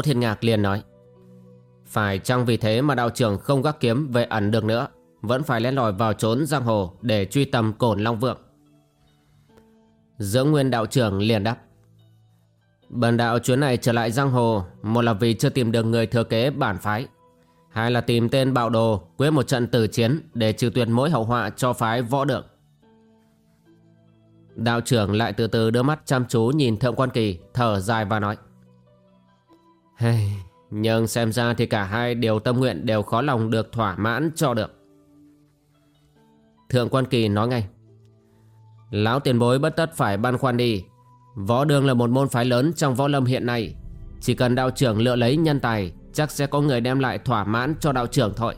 Đỗ Thiên Ngạc liền nói, Phải chăng vì thế mà đạo trưởng không gác kiếm về ẩn được nữa, Vẫn phải len lòi vào trốn giang hồ Để truy tầm cổn Long Vượng Dưỡng Nguyên đạo trưởng liền đáp, Bần đạo chuyến này trở lại giang hồ, Một là vì chưa tìm được người thừa kế bản phái, Hai là tìm tên bạo đồ Quyết một trận tử chiến Để trừ tuyệt mỗi hậu họa cho phái võ được Đạo trưởng lại từ từ đưa mắt chăm chú nhìn Thượng Quan Kỳ, Thở dài và nói Hey, nhưng xem ra thì cả hai điều tâm nguyện đều khó lòng được thỏa mãn cho được. Thượng quan kỳ nói ngay. Lão tiền bối bất tất phải băn khoăn đi. Võ đường là một môn phái lớn trong võ lâm hiện nay. Chỉ cần đạo trưởng lựa lấy nhân tài, chắc sẽ có người đem lại thỏa mãn cho đạo trưởng thôi.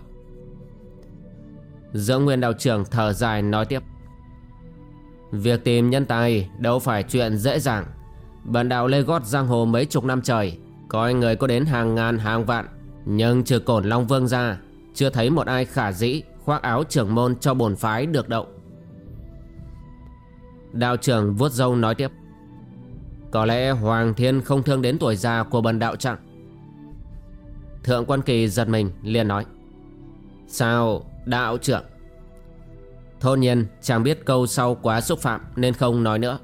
Dưỡng nguyên đạo trưởng thở dài nói tiếp. Việc tìm nhân tài đâu phải chuyện dễ dàng. Bần đạo lê gót giang hồ mấy chục năm trời Coi người có đến hàng ngàn, hàng vạn. Nhưng trừ cổn Long Vương ra, Chưa thấy một ai khả dĩ Khoác áo trưởng môn cho bổn phái được đậu Đạo trưởng vuốt râu nói tiếp. Có lẽ Hoàng Thiên không thương đến tuổi già của bần đạo chẳng Thượng quan kỳ giật mình, liền nói. Sao, đạo trưởng? Thôn nhiên, chàng biết câu sau quá xúc phạm, Nên không nói nữa.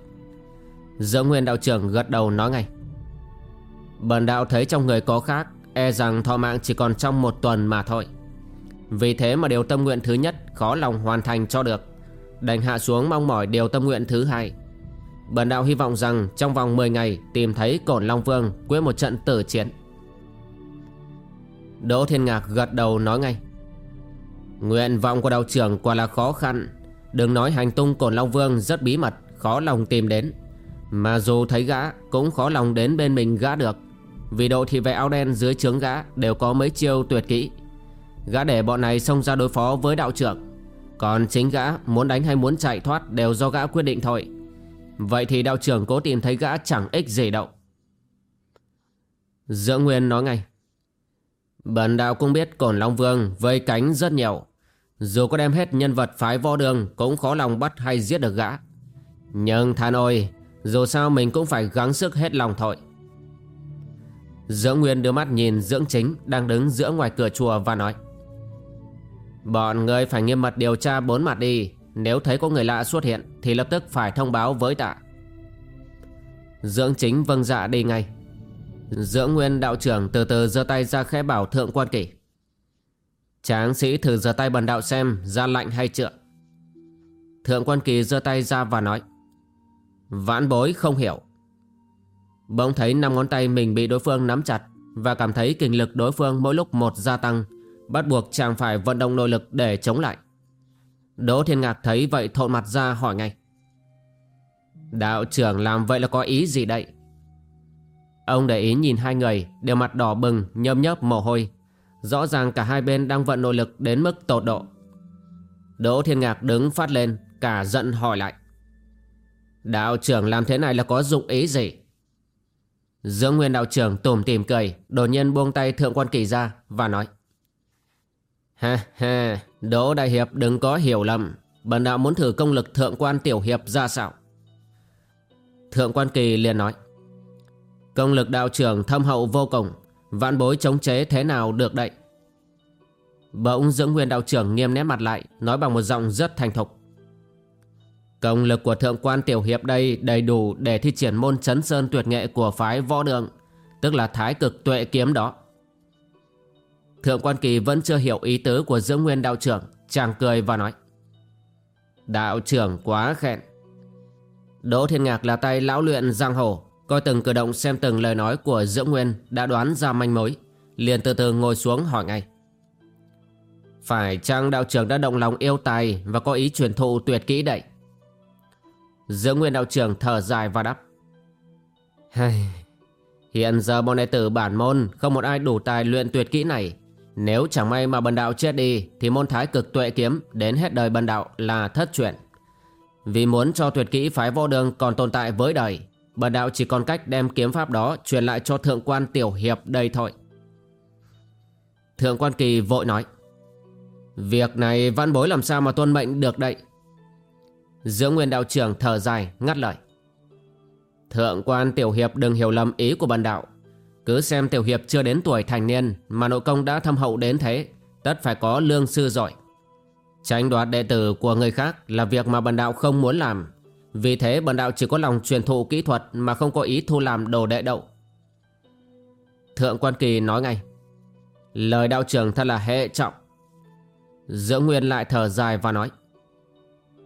Giữa nguyên đạo trưởng gật đầu nói ngay. Bần đạo thấy trong người có khác E rằng thọ mạng chỉ còn trong một tuần mà thôi. Vì thế mà điều tâm nguyện thứ nhất Khó lòng hoàn thành cho được. Đành hạ xuống mong mỏi điều tâm nguyện thứ hai. Bần đạo hy vọng rằng Trong vòng 10 ngày tìm thấy Cổn Long Vương Quyết một trận tử chiến. Đỗ Thiên Ngạc gật đầu nói ngay. Nguyện vọng của đạo trưởng quả là khó khăn. Đừng nói hành tung Cổn Long Vương rất bí mật, Khó lòng tìm đến. Mà dù thấy gã, Cũng khó lòng đến bên mình gã được vì độ thị vệ áo đen dưới trướng gã đều có mấy chiêu tuyệt kỹ. Gã để bọn này xông ra đối phó với đạo trưởng. Còn chính gã muốn đánh hay muốn chạy thoát đều do gã quyết định thôi. Vậy thì đạo trưởng cố tìm thấy gã chẳng ích gì đâu. Giữa Nguyên nói ngay. Bần đạo cũng biết Cổn Long Vương vây cánh rất nhiều. Dù có đem hết nhân vật phái võ đường Cũng khó lòng bắt hay giết được gã. Nhưng than ôi, Dù sao mình cũng phải gắng sức hết lòng thôi. Dưỡng Nguyên đưa mắt nhìn Dưỡng Chính đang đứng giữa ngoài cửa chùa và nói, Bọn người phải nghiêm mật điều tra bốn mặt đi. Nếu thấy có người lạ xuất hiện Thì lập tức phải thông báo với tạ. Dưỡng Chính vâng dạ đi ngay. Dưỡng Nguyên đạo trưởng từ từ giơ tay ra khẽ bảo thượng quan kỷ, Tráng sĩ thử giơ tay bần đạo xem ra lạnh hay trượng Thượng quan kỳ giơ tay ra và nói, Vãn bối không hiểu. Bỗng thấy năm ngón tay mình bị đối phương nắm chặt Và cảm thấy kinh lực đối phương mỗi lúc một gia tăng, Bắt buộc chàng phải vận động nội lực để chống lại. Đỗ Thiên Ngạc thấy vậy thộn mặt ra hỏi ngay. Đạo trưởng, làm vậy là có ý gì đây? Ông để ý nhìn hai người, Đều mặt đỏ bừng, nhơm nhớp mồ hôi. Rõ ràng cả hai bên đang vận nội lực đến mức tột độ. Đỗ Thiên Ngạc đứng phát lên, Cả giận hỏi lại. Đạo trưởng, làm thế này là có dụng ý gì? Dưỡng nguyên đạo trưởng tủm tìm cười, Đột nhiên buông tay thượng quan kỳ ra Và nói, Ha ha, Đỗ đại hiệp đừng có hiểu lầm. Bần đạo muốn thử công lực thượng quan tiểu hiệp ra sao? Thượng quan kỳ liền nói, Công lực đạo trưởng thâm hậu vô cùng, Vạn bối chống chế thế nào được đậy Bỗng dưỡng nguyên đạo trưởng nghiêm nét mặt lại, Nói bằng một giọng rất thành thục Công lực của thượng quan tiểu hiệp đây đầy đủ để thi triển môn chấn sơn tuyệt nghệ của phái võ đường, tức là thái cực tuệ kiếm đó. Thượng quan kỳ vẫn chưa hiểu ý tứ của dưỡng nguyên đạo trưởng, chàng cười và nói. Đạo trưởng quá khen. Đỗ Thiên Ngạc là tay lão luyện giang hồ, coi từng cử động xem từng lời nói của dưỡng nguyên đã đoán ra manh mối, liền từ từ ngồi xuống hỏi ngay. Phải chăng đạo trưởng đã động lòng yêu tài và có ý truyền thụ tuyệt kỹ đậy? Giữa nguyên đạo trưởng thở dài và đáp. Hiện giờ bọn đệ tử bản môn không một ai đủ tài luyện tuyệt kỹ này. Nếu chẳng may mà bần đạo chết đi thì môn thái cực tuệ kiếm đến hết đời bần đạo là thất chuyện. Vì muốn cho tuyệt kỹ phái vô đường còn tồn tại với đời, bần đạo chỉ còn cách đem kiếm pháp đó truyền lại cho thượng quan tiểu hiệp đây thôi. Thượng quan kỳ vội nói. Việc này văn bối làm sao mà tuân mệnh được đậy Dưỡng nguyên đạo trưởng thở dài, ngắt lời. Thượng quan tiểu hiệp đừng hiểu lầm ý của bần đạo. Cứ xem tiểu hiệp chưa đến tuổi thành niên Mà nội công đã thâm hậu đến thế, Tất phải có lương sư giỏi. Tránh đoạt đệ tử của người khác Là việc mà bần đạo không muốn làm. Vì thế bần đạo chỉ có lòng truyền thụ kỹ thuật Mà không có ý thu làm đồ đệ đậu. Thượng quan kỳ nói ngay, Lời đạo trưởng thật là hệ trọng. Dưỡng Nguyên lại thở dài và nói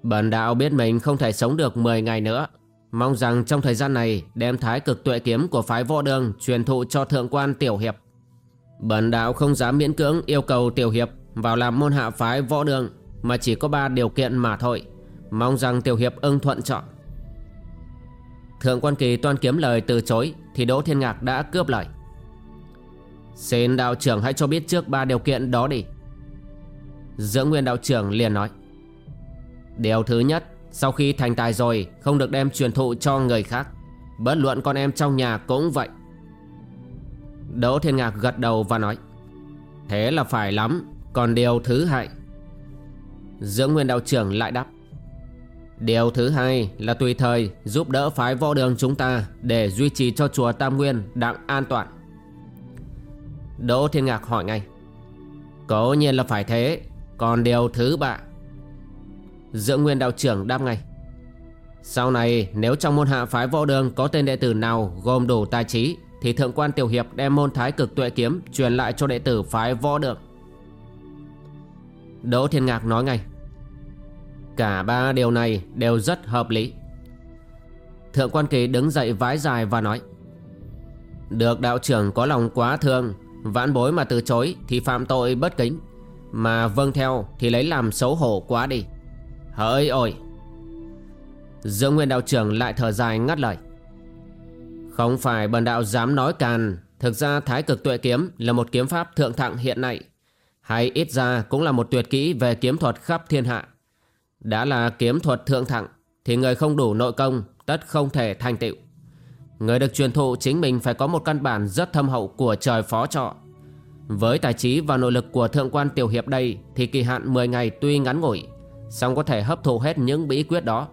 Bần đạo biết mình không thể sống được 10 ngày nữa. Mong rằng trong thời gian này, đem thái cực tuệ kiếm của phái võ đường truyền thụ cho thượng quan tiểu hiệp. Bần đạo không dám miễn cưỡng yêu cầu tiểu hiệp vào làm môn hạ phái võ đường, Mà chỉ có ba điều kiện mà thôi. Mong rằng tiểu hiệp ưng thuận chọn Thượng quan kỳ toan kiếm lời từ chối, Thì Đỗ Thiên Ngạc đã cướp lời. Xin đạo trưởng hãy cho biết trước ba điều kiện đó đi. Dưỡng nguyên đạo trưởng liền nói. Điều thứ nhất Sau khi thành tài rồi Không được đem truyền thụ cho người khác Bất luận con em trong nhà cũng vậy Đỗ Thiên Ngạc gật đầu và nói Thế là phải lắm Còn điều thứ hai Dưỡng nguyên đạo trưởng lại đáp Điều thứ hai là tùy thời giúp đỡ phái võ đường chúng ta để duy trì cho chùa Tam Nguyên đặng an toàn. Đỗ Thiên Ngạc hỏi ngay. Cố nhiên là phải thế, còn điều thứ ba Dưỡng nguyên đạo trưởng đáp ngay. Sau này, nếu trong môn hạ phái võ đường Có tên đệ tử nào gồm đủ tài trí, Thì thượng quan tiểu hiệp đem môn thái cực tuệ kiếm Truyền lại cho đệ tử phái võ đường. Đỗ Thiên Ngạc nói ngay. Cả ba điều này đều rất hợp lý. Thượng quan kỳ đứng dậy vái dài và nói. Được đạo trưởng có lòng quá thương, Vãn bối mà từ chối Thì phạm tội bất kính, mà vâng theo thì lấy làm xấu hổ quá đi. Hỡi ôi. Dương Nguyên đạo trưởng lại thở dài ngắt lời. Không phải bần đạo dám nói càn, Thực ra thái cực tuệ kiếm là một kiếm pháp thượng thặng hiện nay. Hay ít ra cũng là một tuyệt kỹ về kiếm thuật khắp thiên hạ. Đã là kiếm thuật thượng thặng, Thì người không đủ nội công, tất không thể thành tựu. Người được truyền thụ chính mình phải có một căn bản rất thâm hậu của trời phó trọ. Với tài trí và nội lực của thượng quan tiểu hiệp đây, Thì kỳ hạn 10 ngày tuy ngắn ngủi xong có thể hấp thụ hết những bí quyết đó.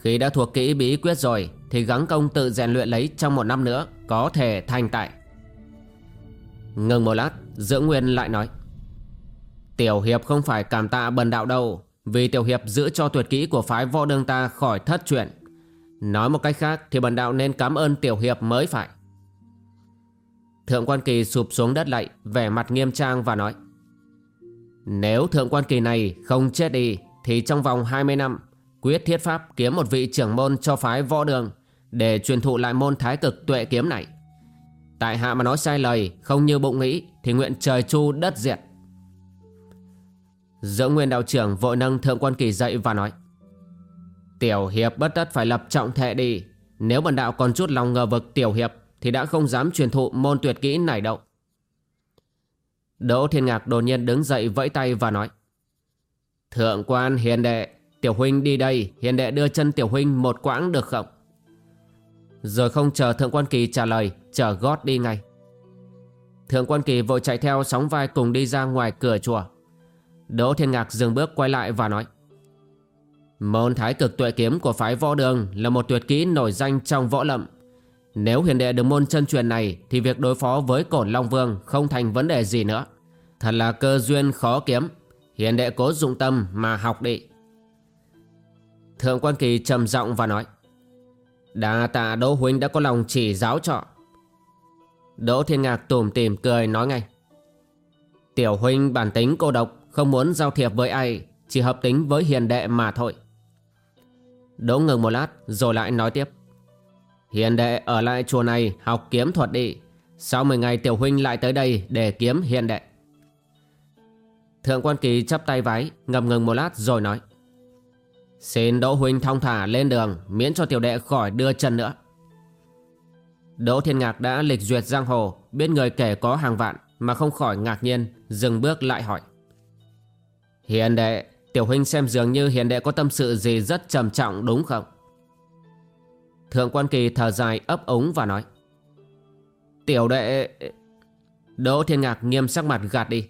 Khi đã thuộc kỹ bí quyết rồi, Thì gắng công tự rèn luyện lấy trong một năm nữa Có thể thành tại. Ngừng một lát Dưỡng Nguyên lại nói, Tiểu hiệp không phải cảm tạ bần đạo đâu, Vì tiểu hiệp giữ cho tuyệt kỹ của phái võ đương ta khỏi thất chuyện. Nói một cách khác thì bần đạo nên cảm ơn tiểu hiệp mới phải. Thượng quan kỳ sụp xuống đất lạy Vẻ mặt nghiêm trang và nói nếu thượng quan kỳ này không chết đi, Thì trong vòng 20 năm, Quyết thiết pháp kiếm một vị trưởng môn cho phái võ đường Để truyền thụ lại môn thái cực tuệ kiếm này. Tại hạ mà nói sai lời, Không như bụng nghĩ, Thì nguyện trời chu đất diệt. Dưỡng nguyên đạo trưởng vội nâng thượng quan kỳ dậy và nói, Tiểu hiệp bất tất phải lập trọng thệ đi. Nếu bần đạo còn chút lòng ngờ vực tiểu hiệp thì đã không dám truyền thụ môn tuyệt kỹ này đâu. Đỗ Thiên Ngạc đột nhiên đứng dậy vẫy tay và nói Thượng quan hiền đệ, tiểu huynh đi đây, hiền đệ đưa chân tiểu huynh một quãng được không? Rồi không chờ Thượng quan kỳ trả lời, chở gót đi ngay. Thượng quan kỳ vội chạy theo sóng vai cùng đi ra ngoài cửa chùa. Đỗ Thiên Ngạc dừng bước quay lại và nói Môn thái cực tuệ kiếm của phái võ đường là một tuyệt kỹ nổi danh trong võ lâm nếu hiền đệ được môn chân truyền này, Thì việc đối phó với cổn Long Vương Không thành vấn đề gì nữa. Thật là cơ duyên khó kiếm. Hiền đệ cố dụng tâm mà học đi. Thượng quan kỳ trầm giọng và nói Đà tạ Đỗ Huynh đã có lòng chỉ giáo trọ Đỗ Thiên Ngạc tủm tìm cười nói ngay, Tiểu Huynh bản tính cô độc, Không muốn giao thiệp với ai, Chỉ hợp tính với hiền đệ mà thôi. Đỗ ngừng một lát, rồi lại nói tiếp Hiền đệ ở lại chùa này học kiếm thuật đi. Sau 10 ngày tiểu huynh lại tới đây để kiếm hiền đệ. Thượng quan kỳ chắp tay vái Ngầm ngừng một lát rồi nói. Xin Đỗ huynh thong thả lên đường, Miễn cho tiểu đệ khỏi đưa chân nữa. Đỗ Thiên Ngạc đã lịch duyệt giang hồ, Biết người kể có hàng vạn, Mà không khỏi ngạc nhiên, Dừng bước lại hỏi. Hiền đệ, Tiểu huynh xem dường như hiền đệ có tâm sự gì rất trầm trọng đúng không? Thượng quan kỳ thở dài ấp ống và nói, Tiểu đệ, Đỗ Thiên Ngạc nghiêm sắc mặt gạt đi.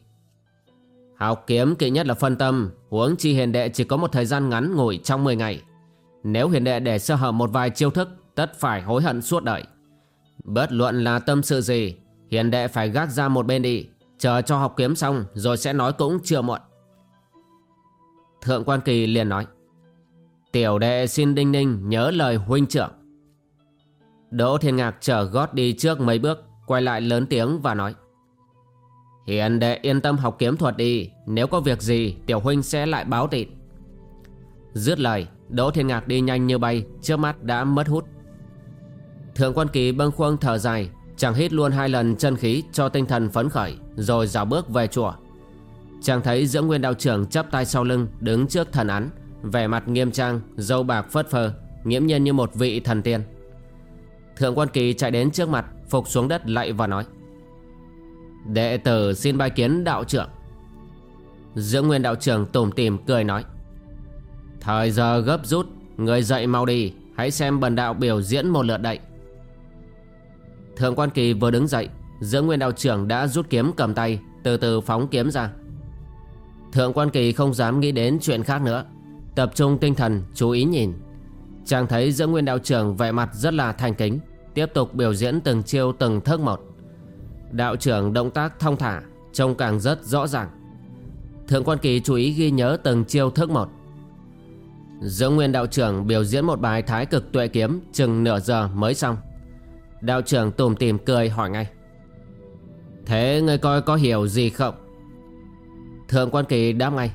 Học kiếm kỵ nhất là phân tâm, Huống chi hiền đệ chỉ có một thời gian ngắn ngủi trong 10 ngày. Nếu hiền đệ để sơ hở một vài chiêu thức, Tất phải hối hận suốt đời. Bất luận là tâm sự gì, Hiền đệ phải gác ra một bên đi, Chờ cho học kiếm xong Rồi sẽ nói cũng chưa muộn. Thượng quan kỳ liền nói, Tiểu đệ xin đinh ninh nhớ lời huynh trưởng. Đỗ Thiên Ngạc chở gót đi trước mấy bước Quay lại lớn tiếng và nói. Hiền đệ yên tâm học kiếm thuật đi Nếu có việc gì Tiểu huynh sẽ lại báo tịt Dứt lời Đỗ Thiên Ngạc đi nhanh như bay Trước mắt đã mất hút. Thượng quan kỳ bâng khuâng thở dài Chàng hít luôn hai lần chân khí cho tinh thần phấn khởi Rồi dào bước về chùa. Chàng thấy dưỡng nguyên đạo trưởng chắp tay sau lưng Đứng trước thần án Vẻ mặt nghiêm trang, dâu bạc phất phơ Nghiễm nhiên như một vị thần tiên. Thượng quan kỳ chạy đến trước mặt, Phục xuống đất lạy và nói, Đệ tử xin bài kiến đạo trưởng. Dưỡng nguyên đạo trưởng tủm tìm cười nói, Thời giờ gấp rút, Người dậy mau đi, Hãy xem bần đạo biểu diễn một lượt đậy Thượng quan kỳ vừa đứng dậy, Dưỡng nguyên đạo trưởng đã rút kiếm cầm tay, Từ từ phóng kiếm ra. Thượng quan kỳ không dám nghĩ đến chuyện khác nữa, Tập trung tinh thần, chú ý nhìn. Chàng thấy giữa nguyên đạo trưởng vẻ mặt rất là thành kính, Tiếp tục biểu diễn từng chiêu từng thức một. Đạo trưởng động tác thong thả, Trông càng rất rõ ràng. Thượng quan kỳ chú ý ghi nhớ từng chiêu thức một. Giữa nguyên đạo trưởng biểu diễn một bài thái cực tuệ kiếm, Chừng nửa giờ mới xong. Đạo trưởng tùm tìm cười hỏi ngay. Thế ngươi coi có hiểu gì không? Thượng quan kỳ đáp ngay.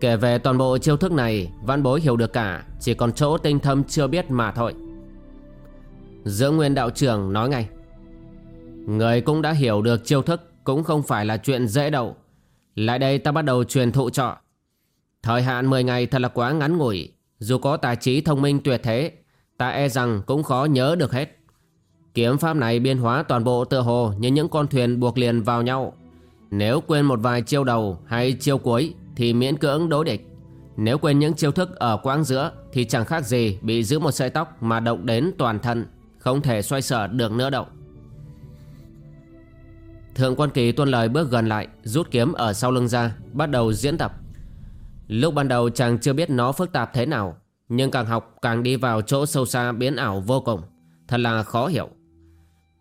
Kể về toàn bộ chiêu thức này, Văn bối hiểu được cả, Chỉ còn chỗ tinh thâm chưa biết mà thôi. Dưỡng nguyên đạo trưởng nói ngay, Người cũng đã hiểu được chiêu thức, Cũng không phải là chuyện dễ đâu. Lại đây ta bắt đầu truyền thụ trọ Thời hạn 10 ngày thật là quá ngắn ngủi, Dù có tài trí thông minh tuyệt thế, Ta e rằng cũng khó nhớ được hết. Kiếm pháp này biên hóa toàn bộ tựa hồ Như những con thuyền buộc liền vào nhau. Nếu quên một vài chiêu đầu hay chiêu cuối thì miễn cưỡng đối địch. Nếu quên những chiêu thức ở quãng giữa, Thì chẳng khác gì bị giữ một sợi tóc Mà động đến toàn thân, Không thể xoay sở được nữa đâu. Thượng quan kỳ tuân lời bước gần lại, Rút kiếm ở sau lưng ra, Bắt đầu diễn tập. Lúc ban đầu chàng chưa biết nó phức tạp thế nào, Nhưng càng học càng đi vào chỗ sâu xa biến ảo vô cùng, Thật là khó hiểu.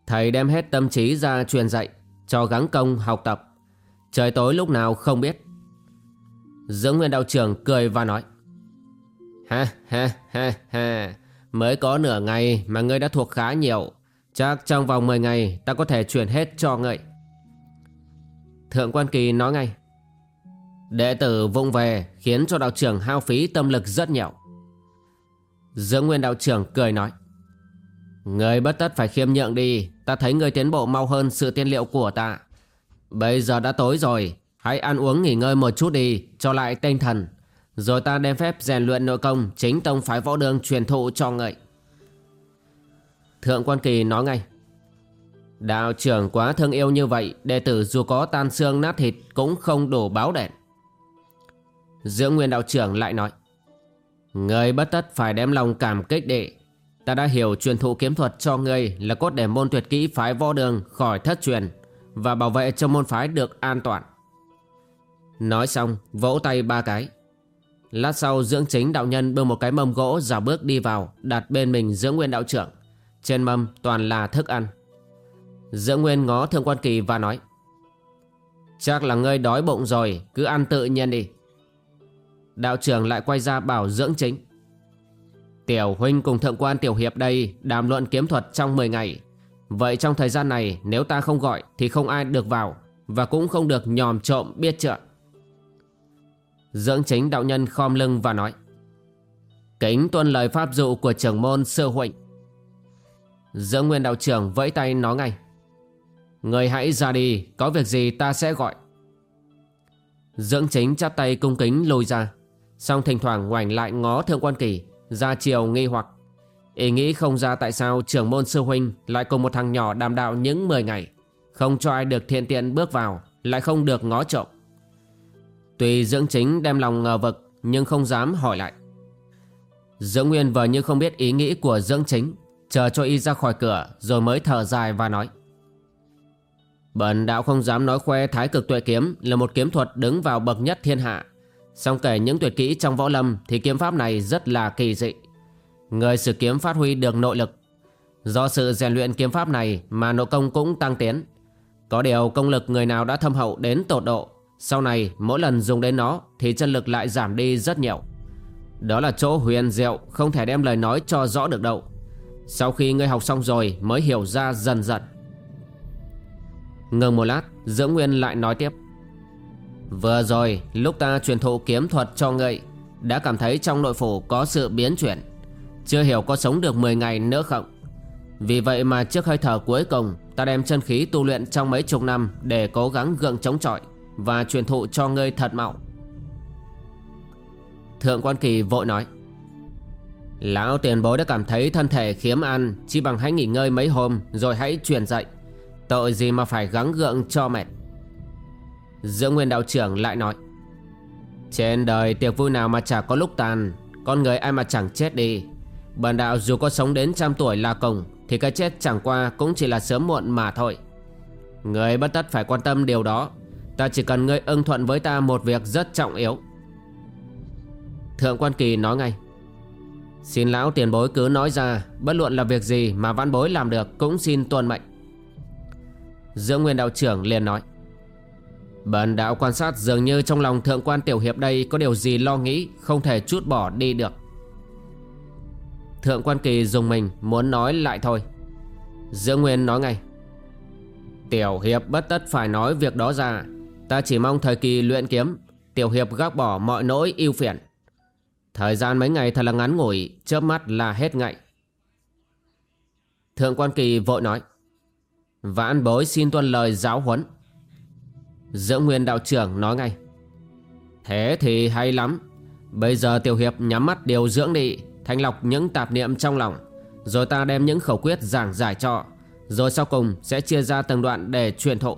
Thầy đem hết tâm trí ra truyền dạy, Cho gắng công học tập. Trời tối lúc nào không biết Dưỡng nguyên đạo trưởng cười và nói, Ha ha ha ha. Mới có nửa ngày mà ngươi đã thuộc khá nhiều. Chắc trong vòng 10 ngày ta có thể chuyển hết cho ngươi. Thượng quan kỳ nói ngay, Đệ tử vụng về khiến cho đạo trưởng hao phí tâm lực rất nhiều. Dưỡng nguyên đạo trưởng cười nói Người bất tất phải khiêm nhượng đi. Ta thấy người tiến bộ mau hơn sự tiên liệu của ta. Bây giờ đã tối rồi Hãy ăn uống nghỉ ngơi một chút đi, Cho lại tinh thần. Rồi ta đem phép rèn luyện nội công, Chính tông phái võ đường truyền thụ cho ngậy Thượng quan kỳ nói ngay, Đạo trưởng quá thương yêu như vậy, Đệ tử dù có tan xương nát thịt Cũng không đủ báo đền. Dưỡng nguyên đạo trưởng lại nói Người bất tất phải đem lòng cảm kích đệ Ta đã hiểu truyền thụ kiếm thuật cho ngươi Là cốt để môn tuyệt kỹ phái võ đường Khỏi thất truyền Và bảo vệ cho môn phái được an toàn. Nói xong, vỗ tay ba cái. Lát sau, dưỡng chính đạo nhân bưng một cái mâm gỗ giả bước đi vào, Đặt bên mình dưỡng nguyên đạo trưởng. Trên mâm toàn là thức ăn. Dưỡng nguyên ngó thương quan kỳ và nói, Chắc là ngươi đói bụng rồi, Cứ ăn tự nhiên đi. Đạo trưởng lại quay ra bảo dưỡng chính, Tiểu huynh cùng thượng quan tiểu hiệp đây Đàm luận kiếm thuật trong 10 ngày. Vậy trong thời gian này, nếu ta không gọi Thì không ai được vào Và cũng không được nhòm trộm biết chưa Dưỡng chính đạo nhân khom lưng và nói, Kính tuân lời pháp dụ của trưởng môn sư huynh Dưỡng nguyên đạo trưởng vẫy tay nói ngay, Người hãy ra đi, Có việc gì ta sẽ gọi. Dưỡng chính chắp tay cung kính lùi ra Xong thỉnh thoảng ngoảnh lại ngó thương quan kỳ, Ra chiều nghi hoặc. Ý nghĩ không ra tại sao trưởng môn sư huynh Lại cùng một thằng nhỏ đàm đạo những 10 ngày, Không cho ai được thiện tiện bước vào, Lại không được ngó trộm. Tuy dưỡng chính đem lòng ngờ vực, Nhưng không dám hỏi lại. Dưỡng Nguyên vờ như không biết ý nghĩ của dưỡng chính, Chờ cho y ra khỏi cửa Rồi mới thở dài và nói. Bần đạo không dám nói khoe thái cực tuệ kiếm Là một kiếm thuật đứng vào bậc nhất thiên hạ. Song kể những tuyệt kỹ trong võ lâm Thì kiếm pháp này rất là kỳ dị. Người sử kiếm phát huy được nội lực. Do sự rèn luyện kiếm pháp này Mà nội công cũng tăng tiến. Có điều công lực người nào đã thâm hậu đến tột độ sau này, mỗi lần dùng đến nó, Thì chân lực lại giảm đi rất nhiều. Đó là chỗ huyền diệu Không thể đem lời nói cho rõ được đâu. Sau khi ngươi học xong rồi, Mới hiểu ra dần dần. Ngừng một lát Dưỡng Nguyên lại nói tiếp. Vừa rồi, lúc ta truyền thụ kiếm thuật cho ngươi, Đã cảm thấy trong nội phủ có sự biến chuyển. Chưa hiểu có sống được 10 ngày nữa không? Vì vậy mà trước hơi thở cuối cùng, Ta đem chân khí tu luyện trong mấy chục năm Để cố gắng gượng chống chọi. Và truyền thụ cho ngươi thật mạo. Thượng quan kỳ vội nói, Lão tiền bối đã cảm thấy thân thể khiếm ăn Chỉ bằng hãy nghỉ ngơi mấy hôm Rồi hãy truyền dạy. Tội gì mà phải gắng gượng cho mệt giữa nguyên đạo trưởng lại nói, Trên đời tiệc vui nào mà chả có lúc tàn, Con người ai mà chẳng chết đi. Bản đạo dù có sống đến trăm tuổi là cùng, Thì cái chết chẳng qua cũng chỉ là sớm muộn mà thôi. Người bất tất phải quan tâm điều đó. Ta chỉ cần ngươi ưng thuận với ta một việc rất trọng yếu. Thượng quan kỳ nói ngay. Xin lão tiền bối cứ nói ra, Bất luận là việc gì mà văn bối làm được Cũng xin tuân mệnh. Dưỡng nguyên đạo trưởng liền nói. Bần đạo quan sát dường như trong lòng thượng quan tiểu hiệp đây Có điều gì lo nghĩ, Không thể chút bỏ đi được. Thượng quan kỳ dùng mình, Muốn nói lại thôi. Dưỡng nguyên nói ngay. Tiểu hiệp bất tất phải nói việc đó ra Ta chỉ mong thời kỳ luyện kiếm, Tiểu hiệp gác bỏ mọi nỗi yêu phiền. Thời gian mấy ngày thật là ngắn ngủi, Chớp mắt là hết ngậy Thượng quan kỳ vội nói, Vãn bối xin tuân lời giáo huấn. Dưỡng nguyên đạo trưởng nói ngay, Thế thì hay lắm. Bây giờ tiểu hiệp nhắm mắt điều dưỡng đi, Thanh lọc những tạp niệm trong lòng, Rồi ta đem những khẩu quyết giảng giải cho, Rồi sau cùng sẽ chia ra từng đoạn để truyền thụ.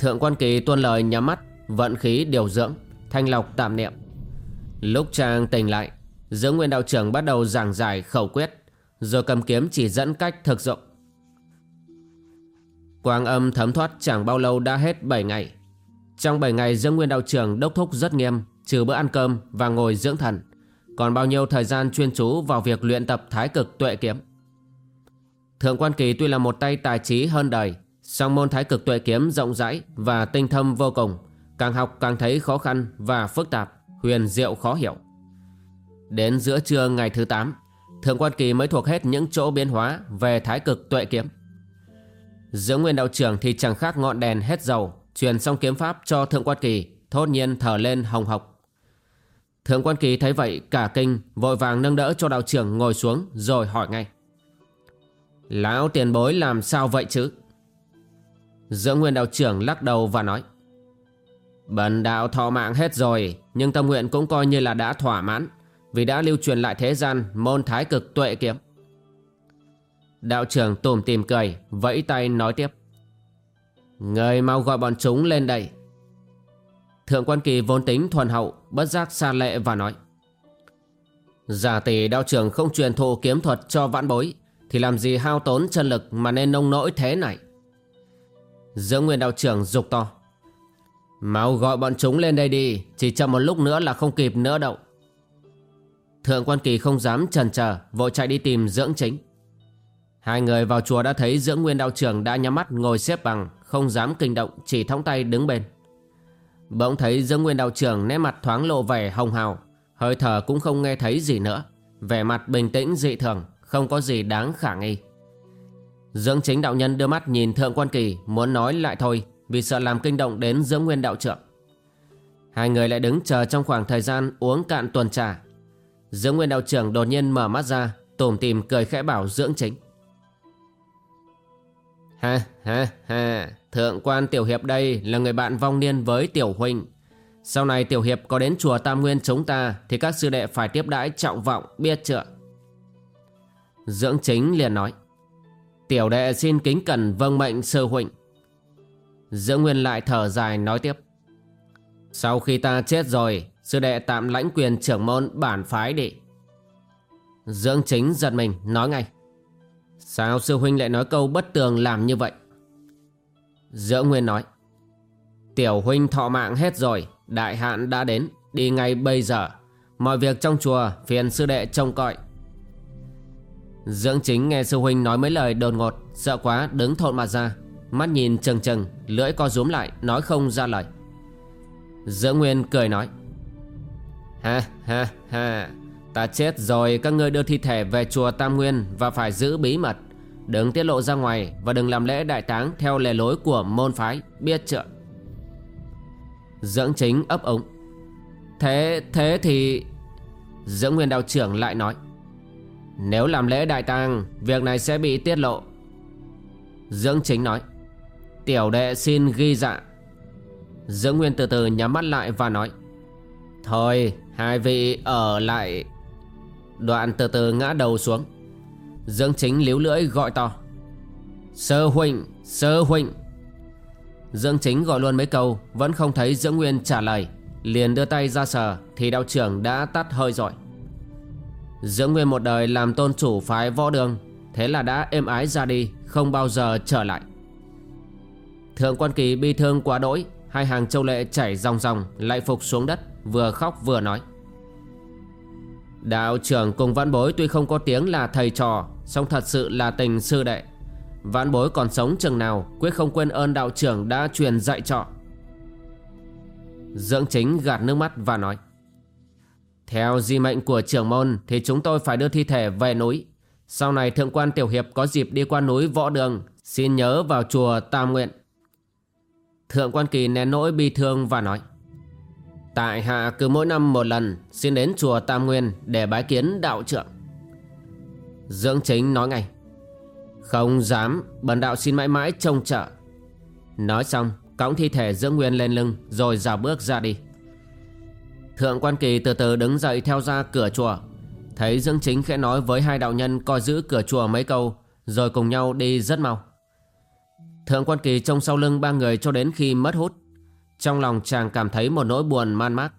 Thượng quan kỳ tuân lời nhắm mắt Vận khí điều dưỡng Thanh lọc tạm niệm Lúc chàng tỉnh lại Dưỡng nguyên đạo trưởng bắt đầu giảng giải khẩu quyết Rồi cầm kiếm chỉ dẫn cách thực dụng Quang âm thấm thoát chẳng bao lâu đã hết 7 ngày. Trong 7 ngày Dương Nguyên Đạo Trưởng đốc thúc rất nghiêm, trừ bữa ăn cơm và ngồi dưỡng thần. Còn bao nhiêu thời gian chuyên chú vào việc luyện tập thái cực tuệ kiếm. Thượng quan kỳ tuy là một tay tài trí hơn đời, song môn thái cực tuệ kiếm rộng rãi và tinh thâm vô cùng, càng học càng thấy khó khăn và phức tạp, huyền diệu khó hiểu. Đến giữa trưa ngày thứ 8, Thượng quan kỳ mới thuộc hết những chỗ biến hóa về thái cực tuệ kiếm. Dưỡng nguyên đạo trưởng thì chẳng khác ngọn đèn hết dầu Truyền xong kiếm pháp cho Thượng Quan Kỳ Thốt nhiên thở lên hồng học. Thượng Quan Kỳ thấy vậy cả kinh Vội vàng nâng đỡ cho đạo trưởng ngồi xuống Rồi hỏi ngay Lão tiền bối làm sao vậy chứ Giữa nguyên đạo trưởng lắc đầu và nói, Bần đạo thọ mạng hết rồi, Nhưng tâm nguyện cũng coi như là đã thỏa mãn, Vì đã lưu truyền lại thế gian Môn thái cực tuệ kiếm. Đạo trưởng tùm tìm cười, Vẫy tay nói tiếp, Người mau gọi bọn chúng lên đây. Thượng quan kỳ vốn tính thuần hậu, Bất giác xa lệ và nói, Giả tỷ đạo trưởng không truyền thụ kiếm thuật cho vãn bối, Thì làm gì hao tốn chân lực Mà nên nông nỗi thế này? Dưỡng nguyên đạo trưởng dục to. Mau gọi bọn chúng lên đây đi, Chỉ chậm một lúc nữa là không kịp nữa đâu. Thượng quan kỳ không dám chần chờ, Vội chạy đi tìm dưỡng chính. Hai người vào chùa đã thấy dưỡng nguyên đạo trưởng đã nhắm mắt ngồi xếp bằng, Không dám kinh động, chỉ thõng tay đứng bên. Bỗng thấy Dưỡng Nguyên đạo trưởng nét mặt thoáng lộ vẻ hồng hào, Hơi thở cũng không nghe thấy gì nữa, Vẻ mặt bình tĩnh dị thường, Không có gì đáng khả nghi. Dưỡng chính đạo nhân đưa mắt nhìn thượng quan kỳ, Muốn nói lại thôi, Vì sợ làm kinh động đến dưỡng nguyên đạo trưởng. Hai người lại đứng chờ trong khoảng thời gian uống cạn tuần trà. Dưỡng nguyên đạo trưởng đột nhiên mở mắt ra, Tủm tìm cười khẽ bảo dưỡng chính. Ha ha ha, Thượng quan tiểu hiệp đây là người bạn vong niên với tiểu huynh Sau này tiểu hiệp có đến chùa Tam Nguyên chúng ta Thì các sư đệ phải tiếp đãi trọng vọng, biết chưa? Dưỡng chính liền nói. Tiểu đệ xin kính cẩn vâng mệnh sư huynh Dưỡng Nguyên lại thở dài nói tiếp. Sau khi ta chết rồi, Sư đệ tạm lãnh quyền trưởng môn bản phái đi. Dưỡng chính giật mình, nói ngay. Sao sư huynh lại nói câu bất tường làm như vậy? Dưỡng Nguyên nói. Tiểu huynh thọ mạng hết rồi, Đại hạn đã đến, Đi ngay bây giờ. Mọi việc trong chùa, phiền sư đệ trông coi. Dưỡng chính nghe sư huynh nói mấy lời đồn ngột, Sợ quá đứng thộn mặt ra. Mắt nhìn chừng chừng, Lưỡi co rúm lại, Nói không ra lời. Dưỡng Nguyên cười nói, Ha ha ha, Ta chết rồi, các ngươi đưa thi thể về chùa Tam Nguyên Và phải giữ bí mật. Đừng tiết lộ ra ngoài Và đừng làm lễ đại táng theo lề lối của môn phái, Biết chưa? Dưỡng chính ấp ống, Thế thế thì Dưỡng nguyên đạo trưởng lại nói nếu làm lễ đại tang, Việc này sẽ bị tiết lộ. Dưỡng chính nói, Tiểu đệ xin ghi dạ. Dưỡng nguyên từ từ nhắm mắt lại và nói, Thôi, hai vị ở lại. Đoạn từ từ ngã đầu xuống. Dưỡng chính liếu lưỡi gọi to, Sơ huynh Sơ huynh dưỡng chính gọi luôn mấy câu, Vẫn không thấy Dưỡng Nguyên trả lời. Liền đưa tay ra sờ, Thì đạo trưởng đã tắt hơi rồi. Dưỡng Nguyên một đời làm tôn chủ phái võ đường, Thế là đã êm ái ra đi, Không bao giờ trở lại. Thượng quan kỳ bi thương quá đỗi, Hai hàng châu lệ chảy ròng ròng, Lại phục xuống đất, Vừa khóc vừa nói. Đạo trưởng cùng vãn bối tuy không có tiếng là thầy trò, song thật sự là tình sư đệ. Vãn bối còn sống chừng nào, Quyết không quên ơn đạo trưởng đã truyền dạy trọ Dưỡng chính gạt nước mắt và nói. Theo di mệnh của trưởng môn Thì chúng tôi phải đưa thi thể về núi. Sau này thượng quan tiểu hiệp có dịp đi qua núi võ đường, Xin nhớ vào chùa Tam Nguyện. Thượng quan kỳ nén nỗi bi thương và nói, Tại hạ cứ mỗi năm một lần, Xin đến chùa Tam Nguyên Để bái kiến đạo trưởng. Dưỡng chính nói ngay, Không dám, Bần đạo xin mãi mãi trông chợ. Nói xong, Cõng thi thể dưỡng nguyên lên lưng, Rồi dào bước ra đi. Thượng quan kỳ từ từ đứng dậy theo ra cửa chùa. Thấy Dương chính khẽ nói với hai đạo nhân Coi giữ cửa chùa mấy câu, Rồi cùng nhau đi rất mau. Thượng quan kỳ trông sau lưng ba người cho đến khi mất hút. Trong lòng chàng cảm thấy một nỗi buồn man mác.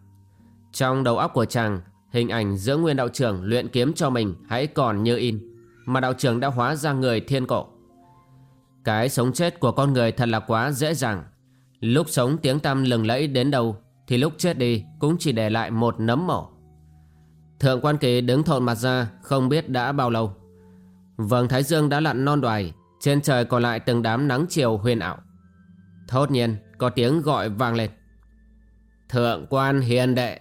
Trong đầu óc của chàng, Hình ảnh giữa nguyên đạo trưởng luyện kiếm cho mình hãy còn như in, Mà đạo trưởng đã hóa ra người thiên cổ. Cái sống chết của con người thật là quá dễ dàng. Lúc sống tiếng tăm lừng lẫy đến đâu thì lúc chết đi cũng chỉ để lại một nấm mổ Thượng quan kỳ đứng thộn mặt ra, Không biết đã bao lâu. Vầng thái dương đã lặn non đoài, Trên trời còn lại từng đám nắng chiều huyền ảo. Thốt nhiên, có tiếng gọi vang lên. Thượng quan hiền đệ.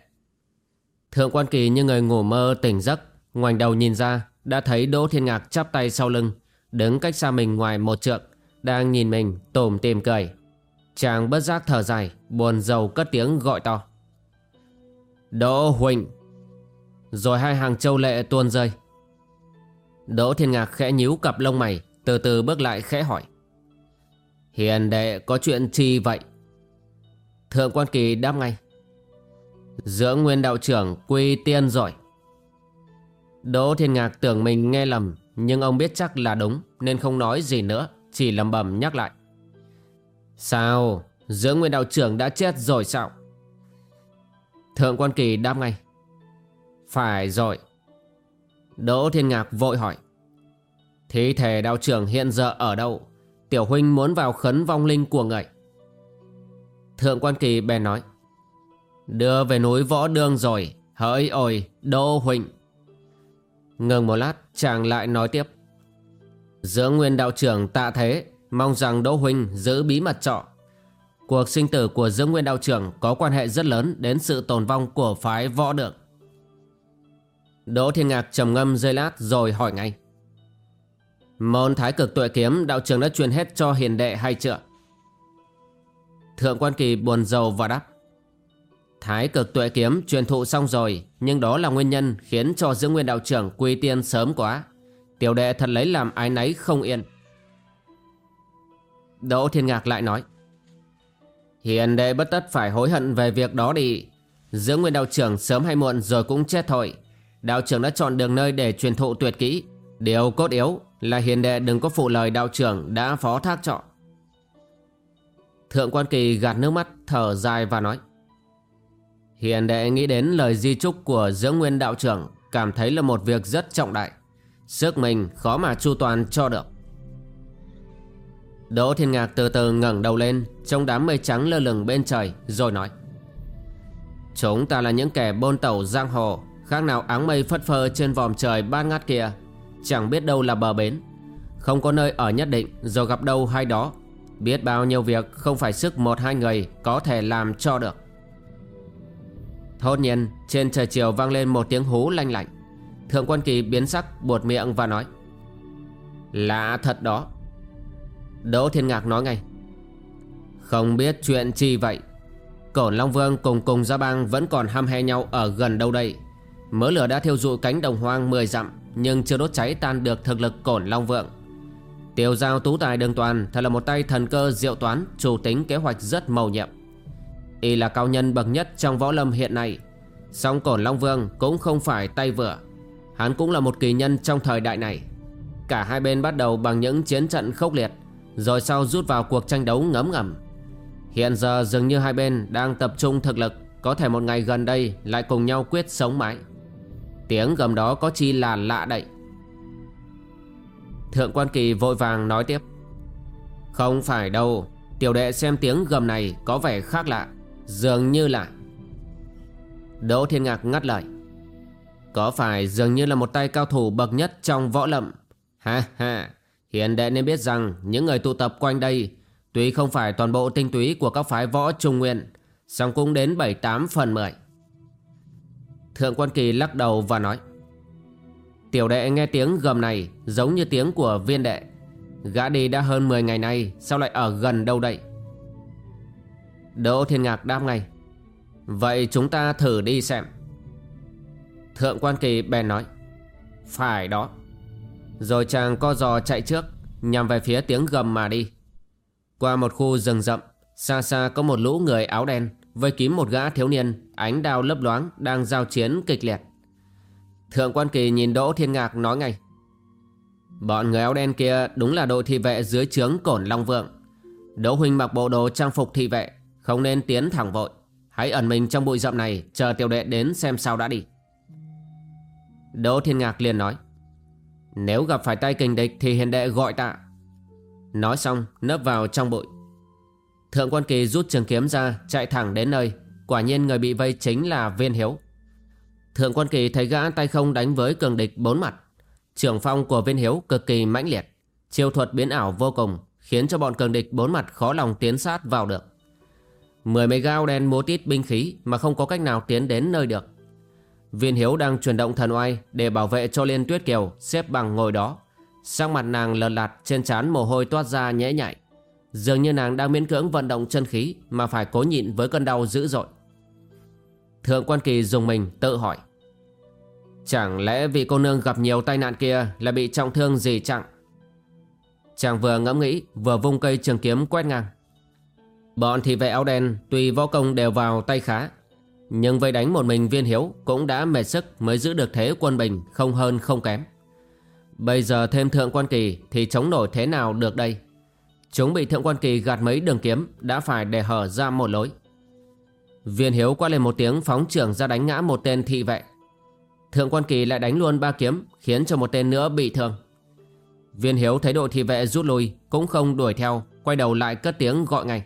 Thượng quan kỳ như người ngủ mơ tỉnh giấc, Ngoảnh đầu nhìn ra, Đã thấy Đỗ Thiên Ngạc chắp tay sau lưng, Đứng cách xa mình ngoài một trượng, Đang nhìn mình tủm tìm cười. Chàng bất giác thở dài, Buồn rầu cất tiếng gọi to. Đỗ Huỳnh. Rồi hai hàng châu lệ tuôn rơi. Đỗ Thiên Ngạc khẽ nhíu cặp lông mày, Từ từ bước lại khẽ hỏi. Hiền đệ, có chuyện chi vậy? Thượng quan kỳ đáp ngay. Dưỡng nguyên đạo trưởng quy tiên giỏi Đỗ Thiên Ngạc tưởng mình nghe lầm, Nhưng ông biết chắc là đúng, Nên không nói gì nữa, Chỉ lầm bầm nhắc lại. Sao? Dưỡng nguyên đạo trưởng đã chết rồi sao? Thượng quan kỳ đáp ngay. Phải rồi. Đỗ Thiên Ngạc vội hỏi. Thi thể đạo trưởng hiện giờ ở đâu? Tiểu huynh muốn vào khấn vong linh của người Thượng quan kỳ bèn nói. Đưa về núi võ đương rồi. Hỡi ôi, Đỗ huynh Ngừng một lát, chàng lại nói tiếp. Giữa nguyên đạo trưởng tạ thế Mong rằng Đỗ huynh giữ bí mật trọ Cuộc sinh tử của Dương nguyên đạo trưởng có quan hệ rất lớn đến sự tồn vong của phái võ được. Đỗ Thiên Ngạc trầm ngâm dây lát rồi hỏi ngay. Môn thái cực tuệ kiếm, đạo trưởng đã truyền hết cho hiền đệ hay chưa? Thượng quan kỳ buồn rầu và đáp. Thái cực tuệ kiếm truyền thụ xong rồi, Nhưng đó là nguyên nhân khiến cho dưỡng nguyên đạo trưởng quy tiên sớm quá Tiểu đệ thật lấy làm ái náy không yên Đỗ Thiên Ngạc lại nói, Hiền đệ bất tất phải hối hận về việc đó đi. Dưỡng nguyên đạo trưởng sớm hay muộn rồi cũng chết thôi. Đạo trưởng đã chọn đường nơi để truyền thụ tuyệt kỹ. Điều cốt yếu là hiền đệ đừng có phụ lời đạo trưởng đã phó thác chọn Thượng quan kỳ gạt nước mắt, thở dài và nói, Hiền đệ nghĩ đến lời di trúc của dưỡng nguyên đạo trưởng Cảm thấy là một việc rất trọng đại. Sức mình khó mà chu toàn cho được. Đỗ Thiên Ngạc từ từ ngẩng đầu lên, Trong đám mây trắng lơ lửng bên trời, Rồi nói. Chúng ta là những kẻ bôn tẩu giang hồ, Khác nào áng mây phất phơ trên vòm trời ban ngát kia, Chẳng biết đâu là bờ bến. Không có nơi ở nhất định, Rồi gặp đâu hay đó. Biết bao nhiêu việc không phải sức một hai người Có thể làm cho được. Thốt nhiên, trên trời chiều vang lên một tiếng hú lanh lạnh Thượng quan kỳ biến sắc, buột miệng và nói. Lạ thật đó. Đỗ Thiên Ngạc nói ngay. Không biết chuyện chi vậy. Cổn Long Vương cùng cùng Gia Bang vẫn còn ham he nhau ở gần đâu đây. Mớ lửa đã thiêu dụi cánh đồng hoang 10 dặm, Nhưng chưa đốt cháy tan được thực lực Cổn Long Vương. Tiêu giao tú tài đường toàn Thật là một tay thần cơ diệu toán, Chủ tính kế hoạch rất màu nhiệm. Y là cao nhân bậc nhất trong võ lâm hiện nay. Song Cổn Long Vương cũng không phải tay vừa. Hắn cũng là một kỳ nhân trong thời đại này. Cả hai bên bắt đầu bằng những chiến trận khốc liệt. Rồi sau rút vào cuộc tranh đấu ngấm ngầm. Hiện giờ dường như hai bên đang tập trung thực lực, Có thể một ngày gần đây lại cùng nhau quyết sống mãi. Tiếng gầm đó có chi là lạ đậy. Thượng quan kỳ vội vàng nói tiếp. Không phải đâu, Tiểu đệ xem tiếng gầm này có vẻ khác lạ, Dường như là. Đỗ Thiên Ngạc ngắt lời. Có phải dường như là một tay cao thủ bậc nhất trong võ lâm? Ha ha. Hiện đệ nên biết rằng những người tụ tập quanh đây, Tuy không phải toàn bộ tinh túy của các phái võ trung nguyên, song cũng đến 7-8 phần 10 Thượng quan kỳ lắc đầu và nói, Tiểu đệ nghe tiếng gầm này giống như tiếng của viên đệ. Gã đi đã hơn 10 ngày nay, Sao lại ở gần đâu đây? Đỗ Thiên Ngạc đáp ngay, Vậy chúng ta thử đi xem. Thượng quan kỳ bèn nói, Phải đó. Rồi chàng co giò chạy trước, Nhằm về phía tiếng gầm mà đi. Qua một khu rừng rậm, Xa xa có một lũ người áo đen Vây kín một gã thiếu niên, Ánh đao lấp loáng Đang giao chiến kịch liệt. Thượng quan kỳ nhìn Đỗ Thiên Ngạc nói ngay, Bọn người áo đen kia đúng là đội thị vệ dưới trướng Cổn Long Vượng Đỗ Huynh mặc bộ đồ trang phục thị vệ, Không nên tiến thẳng vội. Hãy ẩn mình trong bụi rậm này, Chờ tiểu đệ đến xem sao đã đi. Đỗ Thiên Ngạc liền nói nếu gặp phải tay kình địch Thì hiền đệ gọi tạ. Nói xong, nấp vào trong bụi. Thượng quan kỳ rút trường kiếm ra, Chạy thẳng đến nơi. Quả nhiên người bị vây chính là viên hiếu. Thượng quan kỳ thấy gã tay không đánh với cường địch bốn mặt. Trường phong của viên hiếu cực kỳ mãnh liệt. Chiêu thuật biến ảo vô cùng, Khiến cho bọn cường địch bốn mặt khó lòng tiến sát vào được. Mười mấy gao đen múa tít binh khí Mà không có cách nào tiến đến nơi được. Viên hiếu đang chuyển động thần oai Để bảo vệ cho Liên Tuyết Kiều Xếp bằng ngồi đó. Sang mặt nàng lợt lạt, trên trán mồ hôi toát ra nhễ nhại. Dường như nàng đang miễn cưỡng vận động chân khí Mà phải cố nhịn với cơn đau dữ dội. Thượng quan kỳ dùng mình tự hỏi, Chẳng lẽ vị cô nương gặp nhiều tai nạn kia Là bị trọng thương gì chẳng Chàng vừa ngẫm nghĩ, Vừa vung cây trường kiếm quét ngang. Bọn thị vệ áo đen Tuy võ công đều vào tay khá nhưng vây đánh một mình viên hiếu Cũng đã mệt sức mới giữ được thế quân bình Không hơn không kém. Bây giờ thêm thượng quan kỳ Thì chống nổi thế nào được đây? Chúng bị thượng quan kỳ gạt mấy đường kiếm Đã phải để hở ra một lối. Viên hiếu qua lên một tiếng phóng trưởng ra đánh ngã một tên thị vệ. Thượng quan kỳ lại đánh luôn ba kiếm, Khiến cho một tên nữa bị thương. Viên hiếu thấy đội thị vệ rút lui Cũng không đuổi theo, Quay đầu lại cất tiếng gọi ngay.